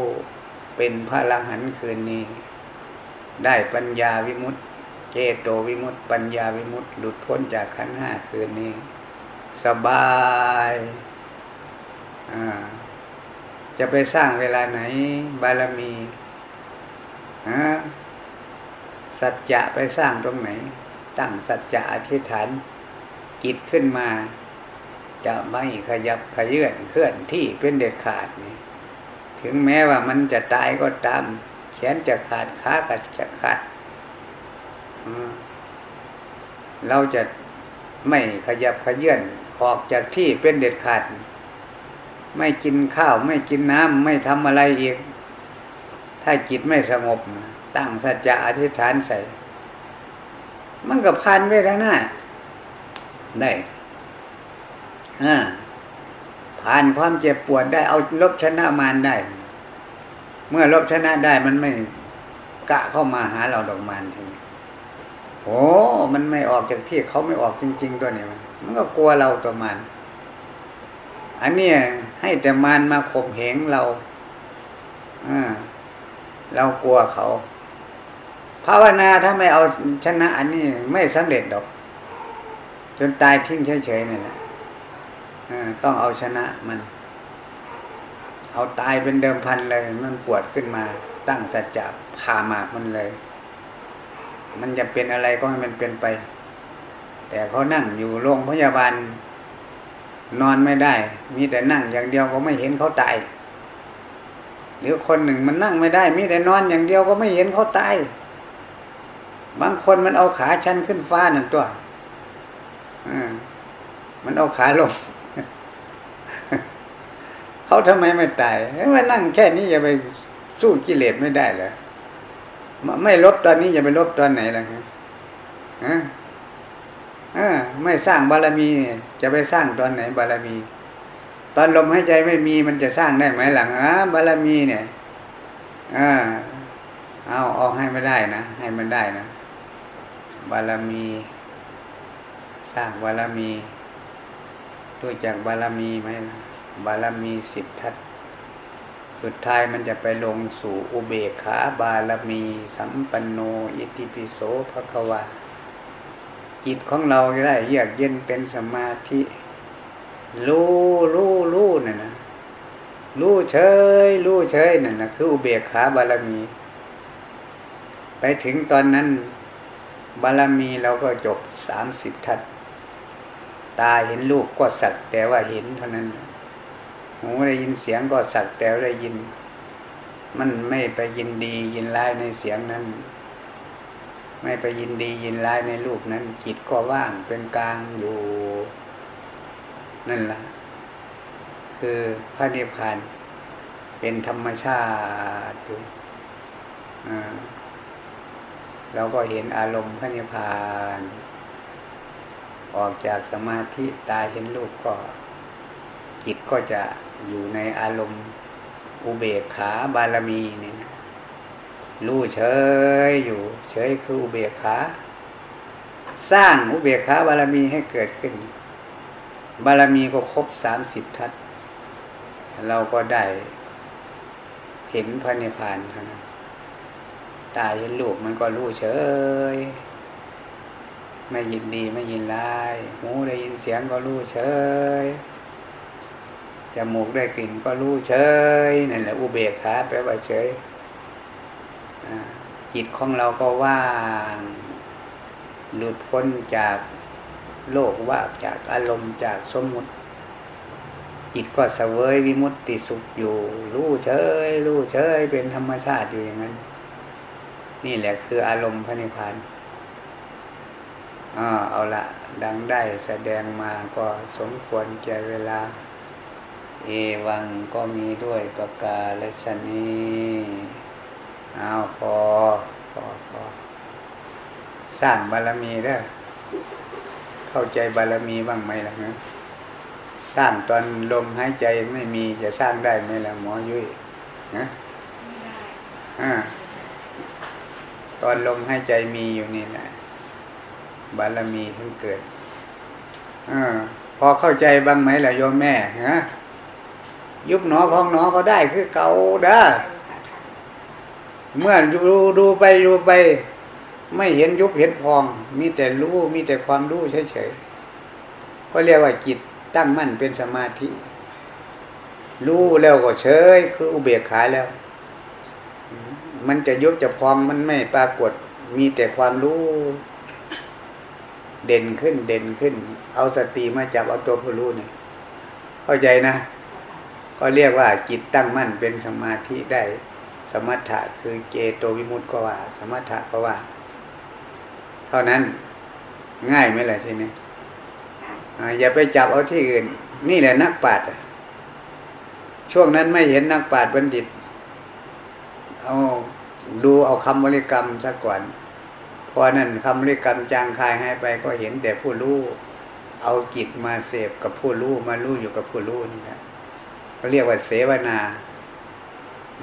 เป็นพระอรหันต์คืนนี้ ได้ปัญญาวิมุตติเจโตวิมุตติปัญญาวิมุตติหลุดพ้นจากขันห้าคืนนี้ สบายจะไปสร้างเวลาไหนบารมีฮะ สัจจะไปสร้างตรงไหน ตั้งสัจจะอธิษฐานกิจขึ้นมา จะไม่ขยับขยื่นเคลื่อนที่เป็นเด็ดขาดนี่ถึงแม้ว่ามันจะตายก็ตามแขนจะขาดขาก็จะขาดเราจะไม่ขยับขยื่นออกจากที่เป็นเด็ดขาด ไม่กินข้าวไม่กินน้ำไม่ทำอะไรอีก ถ้าจิตไม่สงบ ตั้งสัจจะอธิษฐานใส่ มันก็พันไปทางหน้า ได้อ่าผ่านความเจ็บปวดได้เอาลบชนะมารได้ เมื่อลบชนะได้มันไม่กะเข้ามาหาเราดอกมารทีนี้โอ้มันไม่ออกจากที่เขาไม่ออกจริง ๆ ตัวนี้มันมันก็กลัวเราตัวมัน อันนี้ให้แต่มารมาข่มเหงเราเรากลัวเขา ภาวนาถ้าไม่เอาชนะอันนี้ไม่สำเร็จดอก จนตายทิ้งเฉยๆนี่แหละต้องเอาชนะมัน เอาตายเป็นเดิมพันเลย มันปวดขึ้นมาตั้งสัจจะพาหมากมันเลย มันจะเป็นอะไรก็ให้มันเป็นไป แต่เขานั่งอยู่โรงพยาบาล นอนไม่ได้ มีแต่นั่งอย่างเดียวก็ไม่เห็นเขาตายหรือคนหนึ่งมันนั่งไม่ได้ มีแต่นอนอย่างเดียวก็ไม่เห็นเขาตาย บางคนมันเอาขาชันขึ้นฟ้านั่นตัวมันเอาขาลง เขาทำไมไม่ตายมานั่งแค่นี้จะไปสู้กิเลสไม่ได้เหรอไม่ลบตอนนี้จะไปลบตอนไหนล่ะฮะไม่สร้างบารมี จะไปสร้างตอนไหน บารมี ตอนลมหายใจไม่มีมันจะสร้างได้ไหมหลังอะบารมีเนี่ยอ่าเอาเอาให้ไม่ได้นะให้มันได้นะ บารมี สร้างบารมีด้วยจากบารมีไหมบารมีสิบทัศสุดท้ายมันจะไปลงสู่อุเบกขาบารมี สัมปันโน อิติปิโสภควาจิตของเราได้เยือกเย็นเป็นสมาธิรู้รู้รู้นั่นนะรู้เฉยรู้เฉยนั่นนะคืออุเบกขาบารมี ไปถึงตอนนั้น บารมีเราก็จบสามสิบทัศตาเห็นรูปก็สักแต่ว่าเห็นเท่านั้น หูได้ยินเสียงก็สักแต่ได้ยิน มันไม่ไปยินดียินร้ายในเสียงนั้น ไม่ไปยินดียินร้ายในรูปนั้น จิตก็ว่างเป็นกลางอยู่ นั่นละ่ะ คือพระนิพพานเป็นธรรมชาติอยู่ เราก็เห็นอารมณ์พระนิพพาน ออกจากสมาธิตาเห็นรูปก็ จิตก็จะอยู่ในอารมณ์อุเบกขาบารมีนี่นะรู้เฉยอยู่ เฉยคืออุเบกขา สร้างอุเบกขาบารมีให้เกิดขึ้น บารมีก็ครบสามสิบทัศเราก็ได้เห็นพระนิพพานเท่านั้น ตาเห็นรูปมันก็รู้เฉย ไม่ยินดีไม่ยินร้าย หูได้ยินเสียงก็รู้เฉยจมูกได้กลิ่นก็รู้เฉยนั่นแหละอุเบกขาแปลว่าเฉยจิตของเราก็ว่าง หลุดพ้นจากโลกว่าจากอารมณ์จากสมมุติจิตก็เสวยวิมุตติสุขอยู่ รู้เฉย รู้เฉย เป็นธรรมชาติอยู่อย่างนั้น นี่แหละคืออารมณ์พระนิพพานอ่าเอาละดังได้แสดงมาก็สมควรแก่เวลา เอวังก็มีด้วยประกาศชนีเอาพอพอพอสร้างบารมีเด้อเข้าใจบารมีบ้างไหมล่ะนะสร้างตอนลมหายใจไม่มีจะสร้างได้ไหมล่ะหมอยุ้ยนะอ่า ตอนลมหายใจมีอยู่นี่แหละบารมีเพิ่งเกิดอพอเข้าใจบ้างไหมล่ะโยมแม่ฮะยุบหนอพองหนอก็ได้คือเก่าเด้อเมื่อดูดูไปดูไป ไม่เห็นยุบเห็นพอง มีแต่รู้มีแต่ความรู้เฉยๆก็เรียกว่าจิตตั้งมั่นเป็นสมาธิ รู้แล้วก็เฉยคืออุเบกขาแล้ว มันจะยุบจะพองมันไม่ปรากฏมีแต่ความรู้เด่นขึ้นเด่นขึ้น เอาสติมาจับเอาตัวผู้รู้เนี่ยเข้าใจนะ ก็เรียกว่าจิตตั้งมั่นเป็นสมาธิได้ สมถะคือเจโตวิมุตติก็ว่า สมถะก็ว่า เท่านั้นง่ายไหมล่ะทีนี้อย่าไปจับเอาที่อื่น นี่แหละนักปราชญ์ช่วงนั้นไม่เห็นนักปราชญ์บัณฑิต เอาดูเอาคำบริกรรมซะก่อนพอนั้นคำบริกรรมจางคายให้ไปก็เห็นแต่ผู้รู้เอาจิตมาเสพกับผู้รู้มารู้อยู่กับผู้รู้นี่นะเขาเรียกว่าเสวนา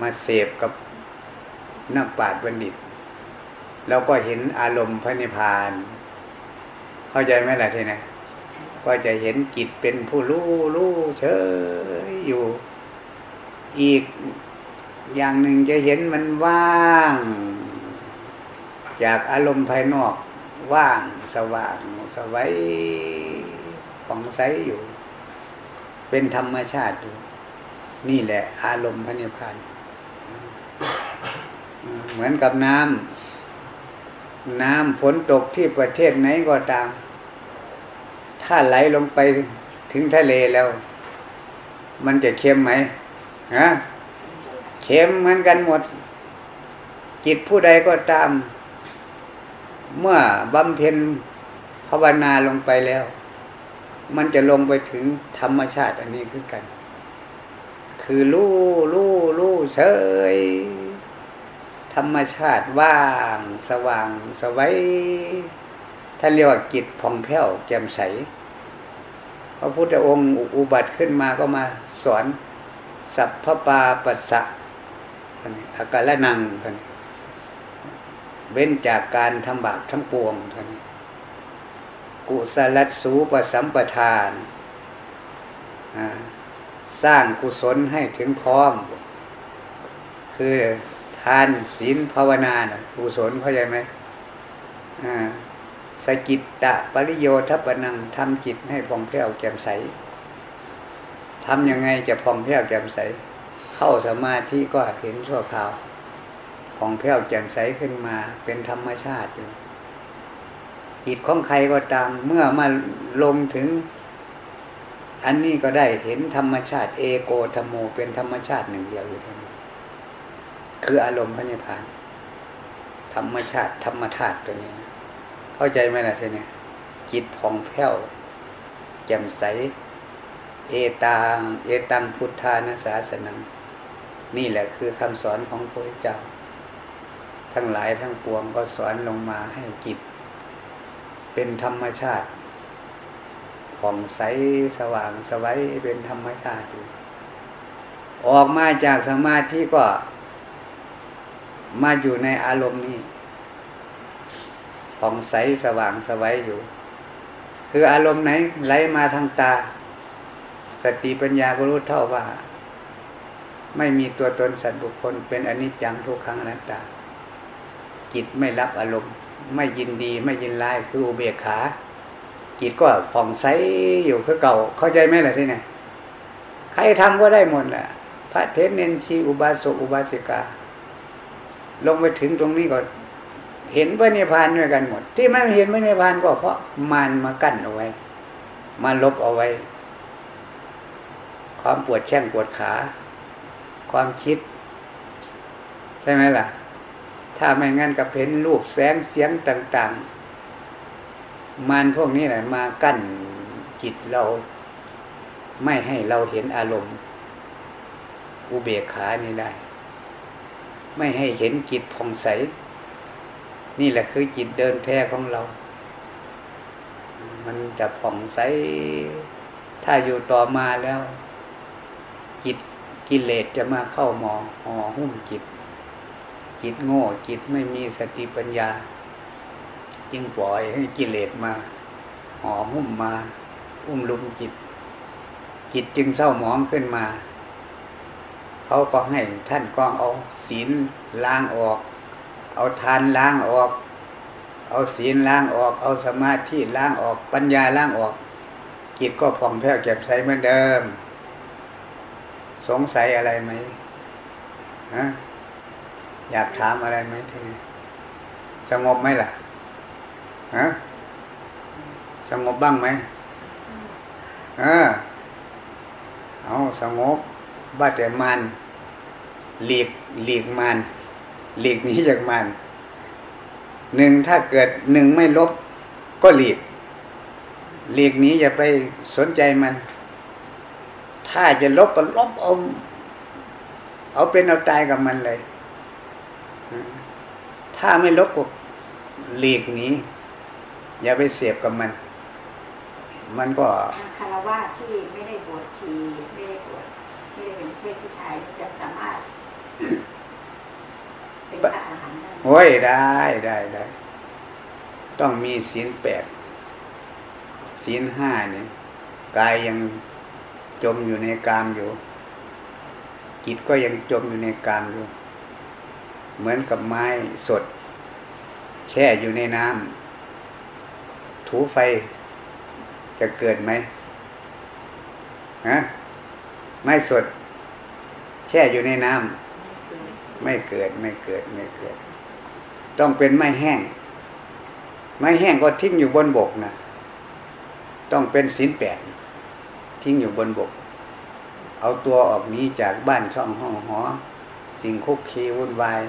มาเสพกับนักปราชญ์บัณฑิต แล้วก็เห็นอารมณ์พระนิพพาน เข้าใจไหมล่ะทีนี้ก็จะเห็นจิตเป็นผู้รู้รู้เฉยอยู่ อีก อย่างหนึ่งจะเห็นมันว่าง จากอารมณ์ภายนอก ว่างสว่างสวัยผ่องใสอยู่ เป็นธรรมชาติอยู่นี่แหละ อารมณ์พระนิพพานเหมือนกับน้ำน้ำฝนตกที่ประเทศไหนก็ตาม ถ้าไหลลงไปถึงทะเลแล้ว มันจะเค็มไหมฮะ เค็มเหมือนกันหมด จิตผู้ใดก็ตาม เมื่อบำเพ็ญภาวนาลงไปแล้ว มันจะลงไปถึงธรรมชาติอันนี้คือกัน คือรู้รู้รู้เฉยธรรมชาติว่างสว่างสวัยท่านเรียกว่าจิตผ่องแผ้วแจ่มใส พระพุทธองค์อุบัติขึ้นมาก็มาสอน สัพพปาปัสสะ อาการละนังท่านเว้นจากการทำบาปทั้งปวงท่านกุศลสูปสัมปทานสร้างกุศลให้ถึงพร้อม คือทานศีลภาวนานกุศลเข้าใจไหมสกิตตะปริโยทัปนังทำจิตให้ผ่องแผ้วแจ่มใสทำยังไงจะผ่องแผ้วแจ่มใส เข้าสมาธิก็เห็นชั่วคราวผ่องแผ้วแจ่มใสขึ้นมาเป็นธรรมชาติอยู่จิตของใครก็ตามเมื่อมาลงถึง อันนี้ก็ได้เห็นธรรมชาติ เอโกธรรมโมเป็นธรรมชาติหนึ่งเดียวอยู่เท่านี้คืออารมณ์พระนิพพาน ธรรมชาติธรรมธาตุตัวนี้นะเข้าใจไหมล่ะทีนี้จิตผ่องแผ้วแจ่มใส เอตังเอตังพุทธานาสาสนัง นี่แหละคือคำสอนของพระพุทธเจ้า ทั้งหลายทั้งปวงก็สอนลงมาให้จิต เป็นธรรมชาติผ่องใสสว่างสวัยเป็นธรรมชาติอยู่ออกมาจากสมาธิก็ มาอยู่ในอารมณ์นี้ผ่องใสสว่างสวัยอยู่ คืออารมณ์ไหนไหลมาทางตา สติปัญญาก็รู้เท่าว่า ไม่มีตัวตนสัตว์บุคคล เป็นอนิจจังทุกขังอนัตตา จิตไม่รับอารมณ์ ไม่ยินดีไม่ยินร้ายคืออุเบกขา จิตก็ผ่องใสอยู่คือเก่าเข้าใจไหมล่ะที่ไหนใครทำก็ได้หมดแหละพระเทศเนนชีอุบาสกอุบาสิกา ลงไปถึงตรงนี้ก็เห็นพระนิพพานด้วยกันหมด ที่ไม่เห็นพระนิพพานก็เพราะมันมากั้นเอาไว้ มาลบเอาไว้ ความปวดแช่งปวดขา ความคิด ใช่ไหมล่ะ ถ้าไม่งั้นกับเห็นรูปแสงเสียงต่าง ๆ มันพวกนี้แหละมากั้นจิตเรา ไม่ให้เราเห็นอารมณ์ อุเบกขานี่ได้ ไม่ให้เห็นจิตผ่องใส นี่แหละคือจิตเดินแท้ของเรา มันจะผ่องใสถ้าอยู่ต่อมาแล้ว จิต กิเลสจะมาเข้าหมอห่อหุ้มจิต จิตโง่จิตไม่มีสติปัญญา จึงปล่อยให้กิเลสมาห่อหุ้มมาอุ้มลุมจิต จิตจึงเศร้าหมองขึ้นมา เขาก็ให้ท่านก็เอาศีลล้างออก เอาทานล้างออก เอาศีลล้างออก เอาสมาธิล้างออกปัญญาล้างออกจิตก็ผ่องแผ้วแจ่มใสเหมือนเดิม สงสัยอะไรไหมฮะอยากถามอะไรไหมทีนี้สงบไหมล่ะฮะสงบบ้างไหมเออเอาสงบบ้าแต่มันหลีกหลีกมันหลีกหนีจากมันหนึ่งถ้าเกิดหนึ่งไม่ลบก็หลีกหลีกหนีอย่าไปสนใจมัน ถ้าจะลบก็ลบเอาเอาเป็นเอาตายกับมันเลย ถ้าไม่ลบก็หลีกหนีอย่าไปเสียบกับมัน มันก็คารวะที่ไม่ได้บวชชีไม่ได้บวชไม่ได้เป็นเพศผู้ชายจะสามารถเป็นพระอาหารได้ไหมโอ้ยได้ได้ได้ต้องมีศีลแปดศีลห้าเนี่ยกายยัง จมอยู่ในกามอยู่ จิตก็ยังจมอยู่ในกามอยู่ เหมือนกับไม้สด แช่อยู่ในน้ำถูไฟจะเกิดไหมฮะไม้สด แช่อยู่ในน้ำไม่เกิดไม่เกิดไม่เกิด ต้องเป็นไม้แห้ง ไม้แห้งก็ทิ้งอยู่บนบกนะต้องเป็นศีลแปด ทิ้งอยู่บนบก เอาตัวออกนี้จากบ้านช่องห้องหอ สิ่งคุกคีวุ่นวาย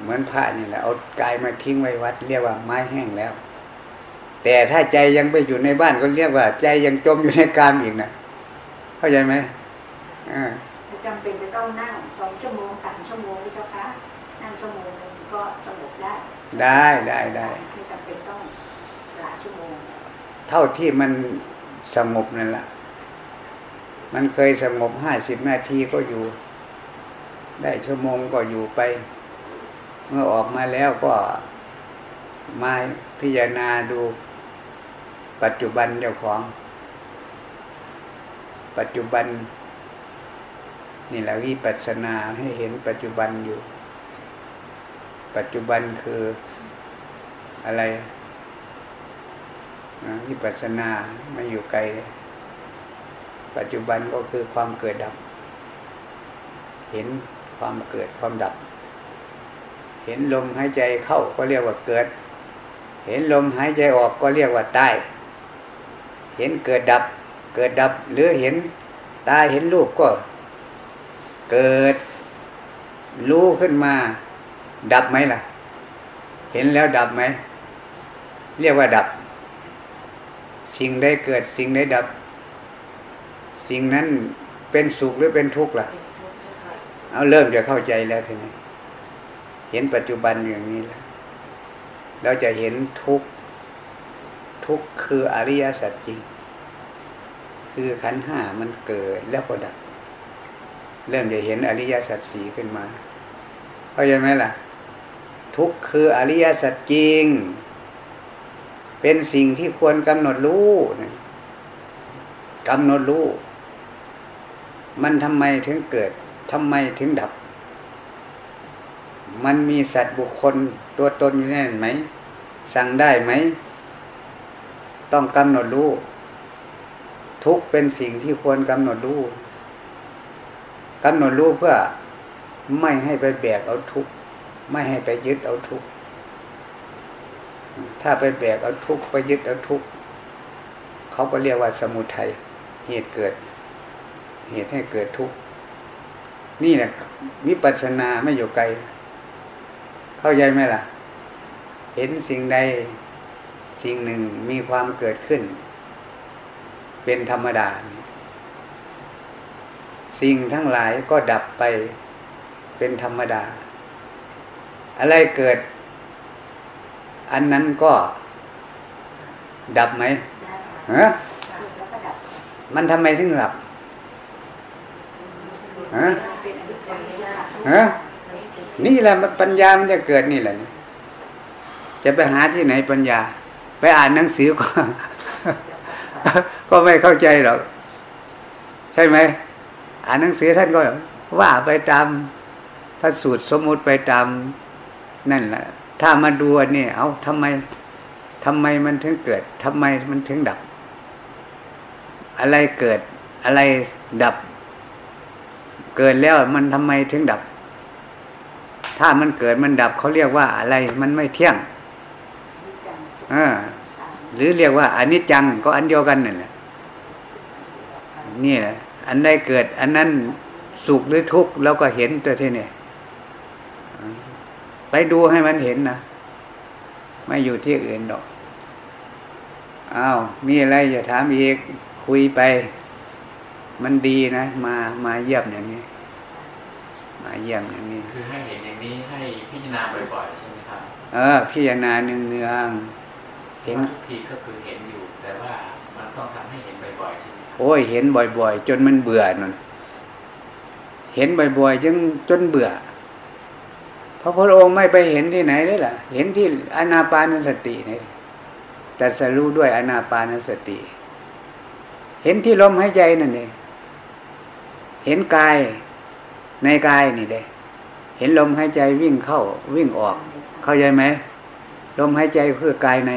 เหมือนพระนี่แหละ เอากายมาทิ้งไว้วัด เรียกว่าไม้แห้งแล้ว แต่ถ้าใจยังไปอยู่ในบ้านก็เรียกว่า ใจยังจมอยู่ในกามอีกนะเข้าใจไหมอ่าจำเป็นจะต้องนั่งสองชั่วโมงสามชั่วโมงพี่เจ้าคะนั่งชั่วโมงหนึงก็สงบได้ ได้ได้ได้ไม่จำเป็นต้องหลายชั่วโมง เท่าที่มัน สงบนั่นแหละมันเคยสงบห้าสิบนาทีก็อยู่ ได้ชั่วโมงก็อยู่ไป เมื่อออกมาแล้วก็มาพิจารณาดูปัจจุบันเจ้าของ ปัจจุบัน นี่แหละวิปัสสนาให้เห็นปัจจุบันอยู่ ปัจจุบันคืออะไร วิปัสสนาไม่อยู่ไกลเลยปัจจุบันก็คือความเกิดดับ เห็นความเกิดความดับ เห็นลมหายใจเข้าก็เรียกว่าเกิด เห็นลมหายใจออกก็เรียกว่าตายเห็นเกิดดับ เกิดดับ หรือเห็นตาเห็นรูปก็ เกิดรู้ขึ้นมา ดับไหมล่ะ เห็นแล้วดับไหม เรียกว่าดับ สิ่งใดเกิดสิ่งใดดับ สิ่งนั้นเป็นสุขหรือเป็นทุกข์ล่ะ เอาเริ่มจะเข้าใจแล้วทีนี้เห็นปัจจุบันอย่างนี้แล้วเราจะเห็นทุกข์ทุกข์คืออริยสัจจริง คือขันธ์ห้ามันเกิดแล้วก็ดับ เริ่มจะเห็นอริยสัจสีขึ้นมาเข้าใจไหมล่ะ ทุกข์คืออริยสัจจริง เป็นสิ่งที่ควรกำหนดรู้กำหนดรู้ มันทำไมถึงเกิดทำไมถึงดับ มันมีสัตว์บุคคลตัวตนอยู่แน่นไหม สั่งได้ไหม ต้องกำหนดรู้ ทุกเป็นสิ่งที่ควรกำหนดรู้กำหนดรู้เพื่อไม่ให้ไปแบกเอาทุกไม่ให้ไปยึดเอาทุก ถ้าไปแบกเอาทุกไปยึดเอาทุกเขาก็เรียกว่าสมุทัยเหตุเกิด เหตุให้เกิดทุกนี่แหละวิปัสสนาไม่อยู่ไกล เข้าใจไหมล่ะ เห็นสิ่งใดสิ่งหนึ่งมีความเกิดขึ้น เป็นธรรมดา สิ่งทั้งหลายก็ดับไปเป็นธรรมดา อะไรเกิด อันนั้นก็ ดับไหมฮะมันทำไมถึงดับฮะฮะนี่แหละมันปัญญามันจะเกิดนี่แหละจะไปหาที่ไหนปัญญา ไปอ่านหนังสือก็ ก็ไม่เข้าใจหรอก ใช่ไหมอ่านหนังสือท่านก็ว่าไปตามพระสูตรสมมุติไปตามนั่นแหละ ถ้ามาดูนนี้เอาทำไมทำไมมันถึงเกิดทำไมมันถึงดับ อะไรเกิดอะไรดับ เกิดแล้วมันทำไมถึงดับ ถ้ามันเกิดมันดับเขาเรียกว่าอะไรมันไม่เที่ยงอหรือเรียกว่าอันิจจังก็อันเดียวกันนั่นแหละนี่แหละอันใดเกิด อันนั้นสุขหรือทุกข์เราก็เห็นตัวที่นี่ ไปดูให้มันเห็นนะไม่อยู่ที่อื่นหรอกอ้าวมีอะไรจะถามอีกคุยไป มันดีนะ มามาเยี่ยมอย่างนี้ มาเยี่ยมอย่างนี้คือให้เห็นอย่างนี้ให้พิจารณาบ่อยๆใช่ไหมครับเออ พิจารณาเนืองๆเห็นทุกทีก็คือเห็นอยู่แต่ว่ามันต้องทำให้เห็นบ่อยๆใช่ไหมครับโอ้ยเห็นบ่อย ๆ จนมันเบื่อนั่นเห็นบ่อยๆจนจนเบื่อ พระพุทธองค์ไม่ไปเห็นที่ไหนเลยล่ะเห็นที่อนาปานสตินี่แต่สรู้ด้วยอนาปานสติ เห็นที่ลมหายใจนั่นเองเห็นกายในกายนี่เด้เห็นลมหายใจวิ่งเข้าวิ่งออก เข้าใจไหมลมหายใจคือกายใน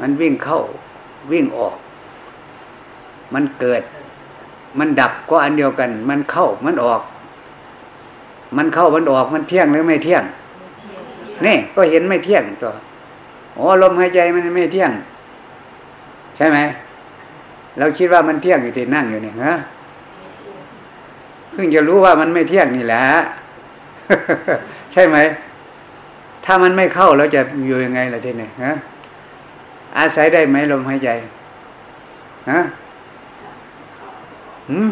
มันวิ่งเข้าวิ่งออก มันเกิด มันดับก็อันเดียวกัน มันเข้ามันออก มันเข้ามันออกมันเที่ยงหรือไม่เที่ยงนี่ก็เห็นไม่เที่ยงตัวอ๋อลมหายใจมันไม่เที่ยง ใช่ไหมเราคิดว่ามันเที่ยงอยู่ที่นั่งอยู่นี่ฮะเพิ่งจะรู้ว่ามันไม่เที่ยงนี่แหละใช่ไหมถ้ามันไม่เข้าเราจะอยู่ยังไงล่ะทีนี้ฮะอาศัยได้ไหมลมหายใจฮะหืม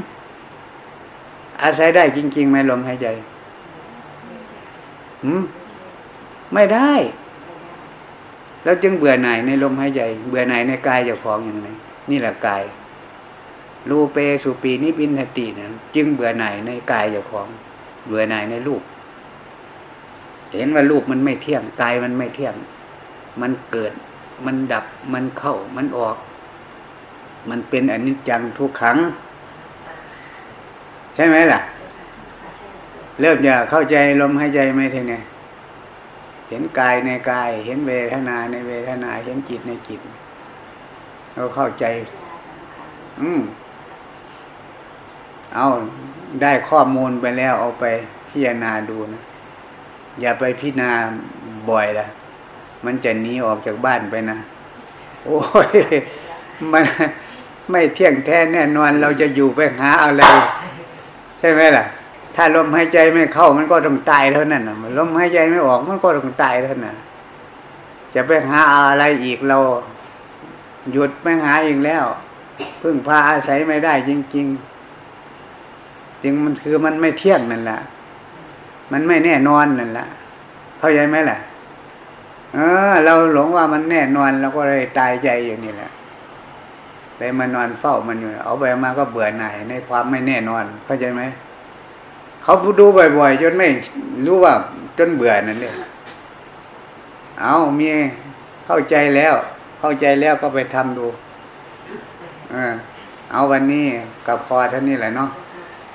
อาศัยได้จริงๆไหมลมหายใจ หืมไม่ได้ แล้วจึงเบื่อหน่ายในลมหายใจ เบื่อหน่ายในกายเจ้าของอย่างไรนี่แหละกายรูเปสุปีนิพินทตินะจึงเบื่อหน่ายในกายเจ้าของ เบื่อหน่ายในรูป เห็นว่ารูปมันไม่เที่ยงกายมันไม่เที่ยง มันเกิด มันดับมันเข้า มันออก มันเป็นอนิจจังทุกขัง ใช่ไหมล่ะ เริ่มจะเข้าใจลมหายใจไหมทีนี้เห็นกายในกาย เห็นเวทนาในเวทนา เห็นจิตในจิต เราเข้าใจ อืม เอาได้ข้อมูลไปแล้วเอาไปพิจารณาดูนะ อย่าไปพิจารณาบ่อยละมันจะหนีออกจากบ้านไปนะ โอ้ย มันไม่เที่ยงแท้แน่นอนเราจะอยู่ไปหาอะไร ใช่ไหมล่ะ ถ้าลมหายใจไม่เข้ามันก็ต้องตายเท่านั้นนะลมหายใจไม่ออกมันก็ต้องตายเท่านั้นจะไปหาอะไรอีกเรา หยุดไม่หาอีกแล้ว พึ่งพาอาศัยไม่ได้จริง ๆจึงมันคือมันไม่เที่ยงนั่นแหละมันไม่แน่นอนนั่นแหละเข้าใจไหมล่ะ เออ เราหลงว่ามันแน่นอนเราก็เลยตายใจอยู่นี่แหละเลยมานอนเฝ้ามันอยู่ เอาไปมาก็เบื่อหน่ายในความไม่แน่นอน เข้าใจไหม เขาดูบ่อยๆจนไม่รู้ว่าจนเบื่อนั่นเลยเอามีเข้าใจแล้ว เข้าใจแล้วก็ไปทำดู เออ เอาวันนี้กับพอเท่านี้แหละเนาะ